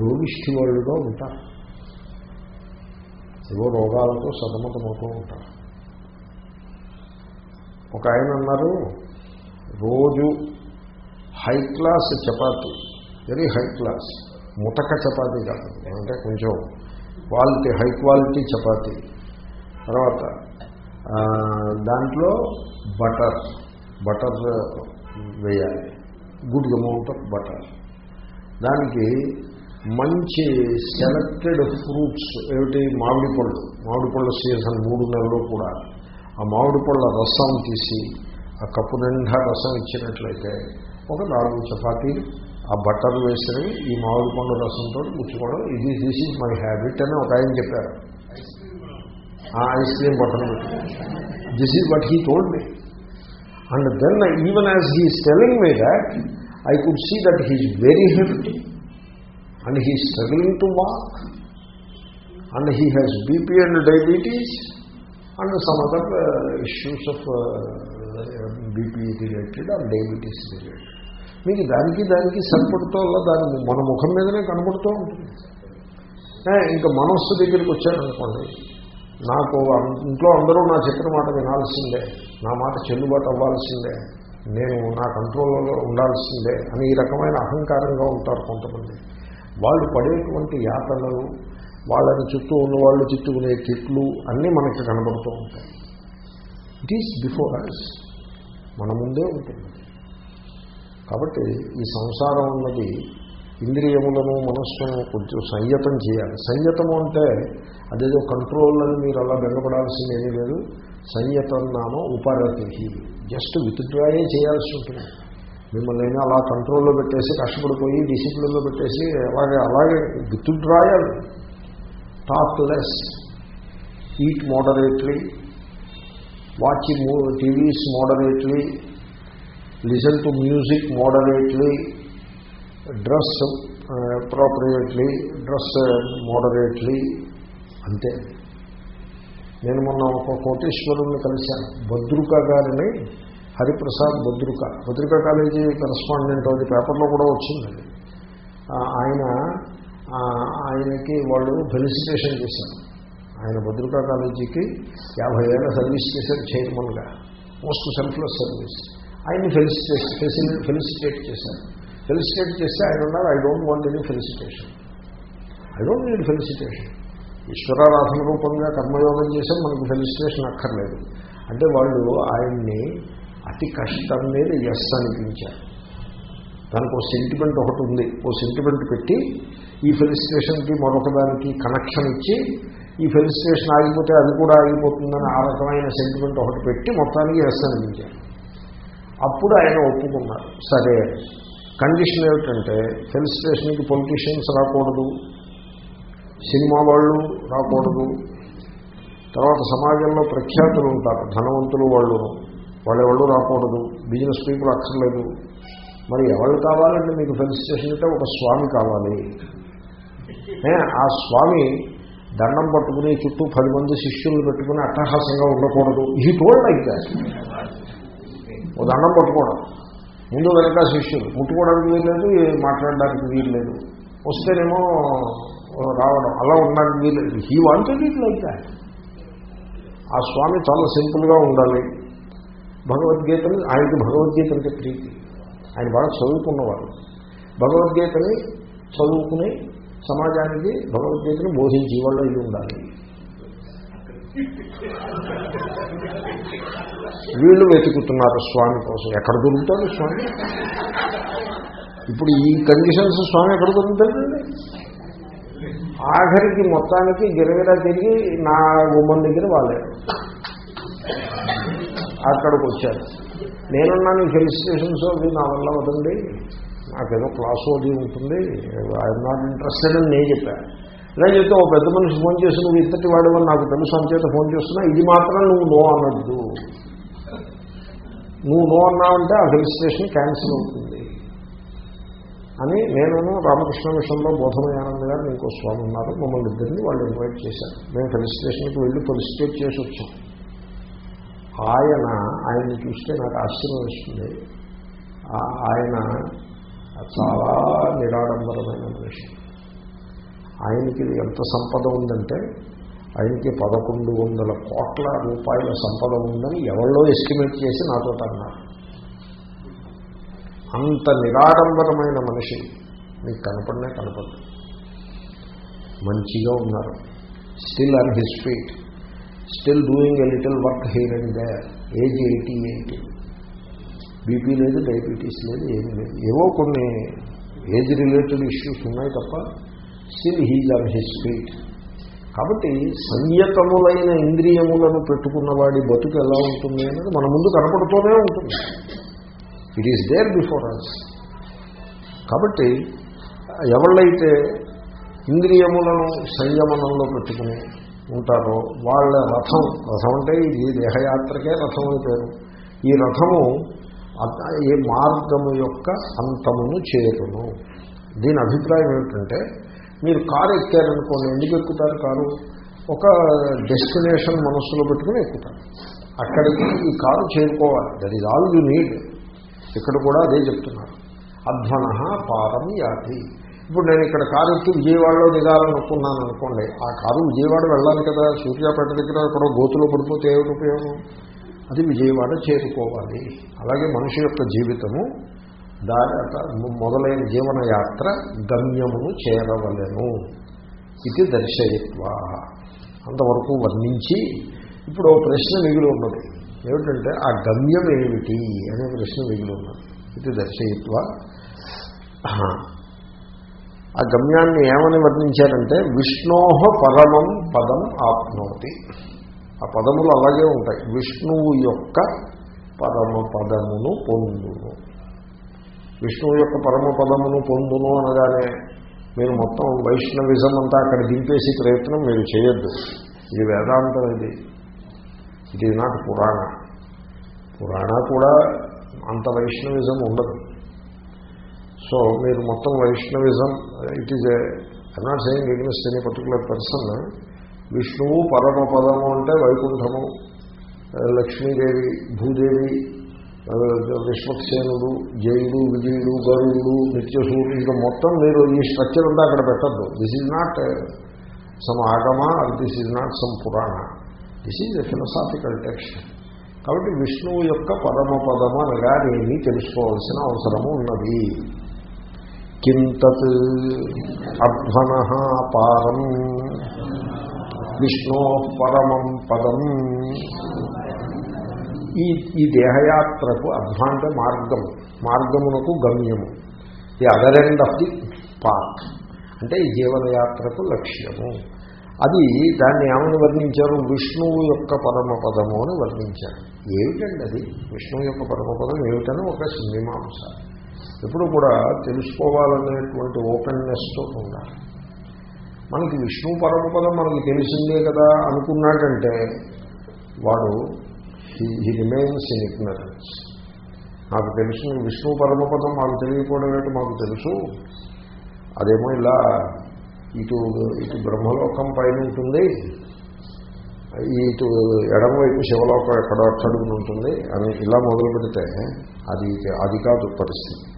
Speaker 1: రోగిష్ఠి వాళ్ళుగా ఉంటారు. ఏవో రోగాలతో సతమతమవుతూ ఉంటారు. ఒక ఆయన అన్నారు రోజు high class chapati very high class ముతక చపాతీ కాదు అంటే కొంచెం క్వాలిటీ హై క్వాలిటీ చపాతీ. తర్వాత దాంట్లో బటర్ బటర్ వేయాలి గుడ్ అమౌంట్ ఆఫ్ బటర్ దానికి మంచి సెలెక్టెడ్ ఫ్రూట్స్ ఏమిటి? మామిడి పళ్ళు. మామిడి పళ్ళ సీజన్ మూడు నెలలు కూడా. ఆ మామిడి పళ్ళ రసం తీసి ఆ కప్పు నిండా రసం ఇచ్చినట్లయితే ఒక నాలుగు చపాతీ ఆ బటర్ వేసినవి ఈ మామిడి పండు రసంతో ముచ్చుకోవడం. ఇది దిస్ ఈజ్ మై హ్యాబిట్ అని ఒక ఆయన చెప్పారు. ఆ ice cream butter this is but he told me and then even as he selling me that I could see that he's very and he struggling to walk and he has BP and diabetes and some other issues of BP related and diabetes related మీకు దానికి దానికి సరిపడుతూ దాని మన ముఖం మీదనే కనబడుతూ ఉంటుంది. ఇంకా మనస్సు దగ్గరికి వచ్చారనుకోండి నాకు ఇంట్లో అందరూ నా చెప్పిన మాట వినాల్సిందే నా మాట చెల్లుబాటు అవ్వాల్సిందే నేను నా కంట్రోల్లో ఉండాల్సిందే అని ఈ రకమైన అహంకారంగా ఉంటారు కొంతమంది. వాళ్ళు పడేటువంటి యాతనలు వాళ్ళని చుట్టూ ఉన్న వాళ్ళు చుట్టుకునే చెట్లు అన్నీ మనకి కనబడుతూ ఉంటాయి. ఇట్ ఈస్ బిఫోర్ అస్ మన ముందే ఉంటుంది. కాబట్టి ఈ సంసారం అన్నది ఇంద్రియములను మనస్సును కొంచెం సంయతం చేయాలి. సంయతము అంటే అదేదో కంట్రోల్ అని మీరు అలా బెంగపడాల్సింది ఏమీ లేదు. సంయతం నామ ఉపరతి జస్ట్ విత్డ్రాయే చేయాల్సి ఉంటుంది. మిమ్మల్ని అయినా అలా కంట్రోల్లో పెట్టేసి కష్టపడిపోయి డిసిప్లిన్లో పెట్టేసి అలాగే అలాగే విత్డ్రాయాలి talk less eat moderately watch TVs moderately listen to music moderately dress appropriately dress moderately అంతే. నేను మొన్న ఒక కోటేశ్వరుణ్ణి కలిశాను. భద్రుక గారిని హరిప్రసాద్ భద్రుక భద్రుక కాలేజీ కరస్పాండెంట్ అది పేపర్లో కూడా వచ్చింది. ఆయన ఆయనకి వాళ్ళు ఫెలిసిటేషన్ చేశారు. ఆయన భద్రిక కాలేజీకి యాభై ఏళ్ళ సర్వీస్ చేశారు చైర్మన్గా. Most selfless service. ఆయన్ని ఫెలిసిటేట్ ఫెలిసిటేట్ చేశారు. ఫెలిసిటేట్ చేస్తే ఆయన ఉన్నారు I don't want any felicitation I don't need felicitation ఈశ్వరారాధన రూపంగా కర్మయోగం చేస్తే మనకు ఫెలిసిటేషన్ అక్కర్లేదు. అంటే వాళ్ళు ఆయన్ని అతి కష్టం మీద ఎస్ అనిపించారు. దానికి ఒక సెంటిమెంట్ ఒకటి ఉంది. ఓ సెంటిమెంట్ పెట్టి ఈ ఫెలిస్ట్రేషన్కి మరొక దానికి కనెక్షన్ ఇచ్చి ఈ ఫెలిస్ట్రేషన్ ఆగిపోతే అది కూడా ఆగిపోతుందని ఆ రకమైన సెంటిమెంట్ ఒకటి పెట్టి మొత్తానికి ఎస్ అనిపించారు. అప్పుడు ఆయన ఒప్పుకున్నారు. సరే కండిషన్ ఏమిటంటే ఫెలిస్ట్రేషన్కి పొలిటీషియన్స్ రాకూడదు సినిమా వాళ్ళు రాకూడదు తర్వాత సమాజంలో ప్రఖ్యాతులు ఉంటారు ధనవంతులు వాళ్ళు వాళ్ళు ఎవరు రాకూడదు. బిజినెస్ పీపుల్ అక్కర్లేదు మరి ఎవరు కావాలంటే మీకు ఫెలిసిటేషన్ అంటే ఒక స్వామి కావాలి. ఆ స్వామి దండం పట్టుకుని చుట్టూ పది మంది శిష్యులు పెట్టుకుని అట్టహాసంగా ఉండకూడదు. ఈ టోల్డ్ అయితే ఓ దండం పట్టుకోవడం. ముందు వెనక శిష్యులు. ముట్టుకోవడానికి వీల్లేదు మాట్లాడడానికి వీల్లేదు వస్తేనేమో రావడం. అలా ఉండడానికి వీల్లేదు he wanted it like that ఆ స్వామి చాలా సింపుల్గా ఉండాలి. భగవద్గీతని ఆయనకి భగవద్గీత అంటే ప్రీతి. ఆయన బాగా చదువుకున్నవారు భగవద్గీతని చదువుకుని సమాజానికి భగవద్గీతను బోధించి వాళ్ళు ఇది ఉండాలి. వీళ్ళు వెతుకుతున్నారు స్వామి కోసం. ఎక్కడ దొరుకుతాడు స్వామి? ఇప్పుడు ఈ కండిషన్స్ స్వామి ఎక్కడ దొరుకుతాడండి ఆఖరికి మొత్తానికి గిరగిరా తిరిగి నా గుమ్మం దగ్గర వాళ్ళే. అక్కడికి వచ్చారు నేనున్నాను హిల్ స్టేషన్స్ అవి నా వల్ల వదండి నాకేదో క్లాస్ అది ఉంటుంది. ఐఎమ్ నాట్ ఇంట్రెస్టెడ్ అని నేను చెప్పాను ఇలా చెప్తే ఓ పెద్ద మనిషి ఫోన్ చేసి నువ్వు ఇంతటి వాడు అని నాకు తెలుసు అంచేత ఫోన్ చేస్తున్నా. ఇది మాత్రం నువ్వు నో అనద్దు. నువ్వు నో అన్నావంటే ఆ హిల్ స్టేషన్ క్యాన్సిల్ అవుతుంది. అని నేను రామకృష్ణ మిషన్లో బోధమయానంద గారు ఇంకో స్వామి ఉన్నారు. మమ్మల్ని ఇద్దరిని వాళ్ళు ఇన్వైట్ చేశారు. మేము హిల్ స్టేషన్కి వెళ్ళి ఫెలిసిటేట్ చేసి వచ్చాం. ఆయన ఆయన్ని చూస్తే నాకు ఆశ్చర్యం వస్తుంది. ఆ- ఆయన చాలా నిరాడంబరమైన మనిషి. ఆయనకి ఎంత సంపద ఉందంటే ఆయనకి పదకొండు వందల కోట్ల రూపాయల సంపద ఉందని ఎవరిలో ఎస్టిమేట్ చేసి నాతో అన్నారు. అంత నిరాడంబరమైన మనిషి మీకు కనపడనే కనపడదు. మంచిగా ఉన్నారు. Still and his feet still doing a little work hair and they age eighty eighty BP లేదు డయాబెటీస్ లేదు ఏమి లేదు. ఏవో కొన్ని ఏజ్ రిలేటెడ్ ఇష్యూస్ ఉన్నాయి తప్ప still he's on his feet కాబట్టి సంయతములైన ఇంద్రియములను పెట్టుకున్నవాడి బతుకు ఎలా ఉంటుంది అనేది మన ముందు కనపడుతూనే ఉంటుంది. It is there before us కాబట్టి ఎవళ్ళైతే ఇంద్రియములను సంయమనంలో పెట్టుకుని ఉంటారో వాళ్ళ రథం రథం అంటే ఈ దేహయాత్రకే రథం అని పేరు. ఈ రథము ఈ మార్గము యొక్క అంతమును చేరును. దీని అభిప్రాయం ఏమిటంటే మీరు కారు ఎక్కారనుకోండి ఎందుకు ఎక్కుతారు కారు? ఒక డెస్టినేషన్ మనస్సులో పెట్టుకుని ఎక్కుతారు. అక్కడికి ఈ కారు చేరుకోవాలి. That is all you need. ఇక్కడ కూడా అదే చెప్తున్నారు. అధ్వన పారం యాతి ఇప్పుడు నేను ఇక్కడ కారు ఎక్కి విజయవాడలో దిగాలనుకున్నాను అనుకోండి. ఆ కారు విజయవాడ వెళ్ళాలి కదా. సూర్యాపేట దగ్గర అక్కడ గోతులో పడిపోతే ఏమిటి ఉపయోగం? అది విజయవాడ చేరుకోవాలి. అలాగే మనిషి యొక్క జీవితము దాని మొదలైన జీవనయాత్ర గమ్యమును చేరవలను. ఇది దర్శయత్వ. అంతవరకు వర్ణించి ఇప్పుడు ప్రశ్న మిగిలి ఉన్నది. ఏమిటంటే ఆ గమ్యం ఏమిటి అనే ప్రశ్న మిగిలి ఉన్నది. ఇది దర్శయత్వ. ఆ గమ్యాన్ని ఏమని వర్ణించారంటే విష్ణోహ పరమం పదం ఆప్నోతి. ఆ పదములు అలాగే ఉంటాయి. విష్ణువు యొక్క పరమ పదమును పొందును. విష్ణువు యొక్క పరమ పదమును పొందును అనగానే మీరు మొత్తం వైష్ణవిజం అంతా అక్కడ దింపేసి ప్రయత్నం మీరు చేయొద్దు. ఇది వేదాంతం ఇది. ఇది ఈజ్ నాట్ పురాణ. పురాణ కూడా అంత వైష్ణవిజం ఉండదు. సో మీరు మొత్తం Vaishnavism it is I not saying against any particular person విష్ణువు పరమ పదము అంటే వైకుంఠము లక్ష్మీదేవి భూదేవి విశ్వక్సేనుడు జైలు విజయుడు గరుడు నిత్యసూర్యుడు ఇంకా మొత్తం మీరు ఈ స్ట్రక్చర్ ఉంటే అక్కడ పెట్టద్దు. This is not some Agama this is not some Purana. This is a philosophical text కాబట్టి విష్ణువు యొక్క పరమ పదము అనగా ఏమీ తెలుసుకోవాల్సిన అవసరము ఉన్నది. కింతత్ అధ్వన పారం విష్ణో పరమం పదం ఈ ఈ దేహయాత్రకు అధ్వ అంటే మార్గము మార్గమునకు గమ్యము. The other end of the path. అంటే ఈ జీవనయాత్రకు లక్ష్యము. అది దాన్ని ఏమని వర్ణించారు? విష్ణువు యొక్క పరమపదము అని వర్ణించారు. ఏమిటండి అది విష్ణువు యొక్క పరమపదం ఏమిటని ఒక మీమాంస ఎప్పుడు కూడా తెలుసుకోవాలనేటువంటి ఓపెన్నెస్తో ఉండాలి. మనకి విష్ణు పరమపదం మనకి తెలిసిందే కదా అనుకున్నాడంటే వాడు హీ రిమైన్స్ ఇన్ ఇగ్నరెన్స్ నాకు తెలుసు విష్ణు పరమపదం మాకు తెలియకపోవడం మాకు తెలుసు. అదేమో ఇలా ఇటు ఇటు బ్రహ్మలోకం పైన ఉంటుంది. ఇటు ఎడమవైపు శివలోకం ఎక్కడో అట్టడుగుని ఉంటుంది అని ఇలా మొదలు పెడితే అది అది కాదు పరిస్థితి.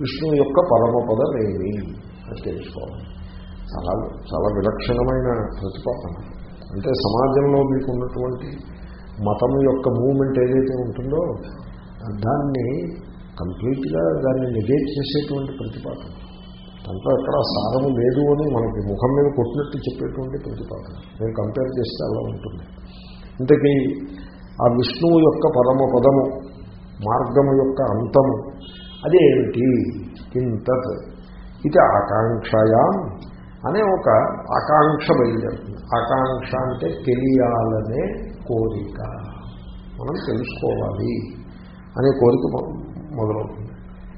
Speaker 1: విష్ణువు యొక్క పరమపదం ఏమి అని తెలుసుకోవాలి. చాలా చాలా విలక్షణమైన ప్రతిపాదన. అంటే సమాజంలో మీకు ఉన్నటువంటి మతం యొక్క మూమెంట్ ఏదైతే ఉంటుందో దాన్ని కంప్లీట్గా దాన్ని నెగేట్ చేసేటువంటి ప్రతిపాదన. దాంట్లో ఎక్కడ సారము లేదు అని మనకి ముఖం మీద కొట్టినట్టు చెప్పేటువంటి ప్రతిపాదన. నేను కంపేర్ చేస్తే అలా ఉంటుంది. ఇంతకీ ఆ విష్ణువు యొక్క పరమ పదము మార్గము యొక్క అంతము. అదేమిటి? ఇంతత్. ఇది ఆకాంక్షయా అనే ఒక ఆకాంక్ష బయలుదేరుతుంది. ఆకాంక్ష అంటే తెలియాలనే కోరిక. మనం తెలుసుకోవాలి అనే కోరిక మొదలవుతుంది.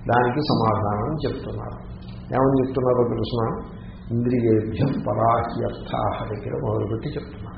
Speaker 1: దానికి సమాధానం చెప్తున్నారు. ఏమని చెప్తున్నారో తెలుసిన? ఇంద్రియేభ్యం పరాహ్యర్థ దగ్గర మొదలుపెట్టి చెప్తున్నారు.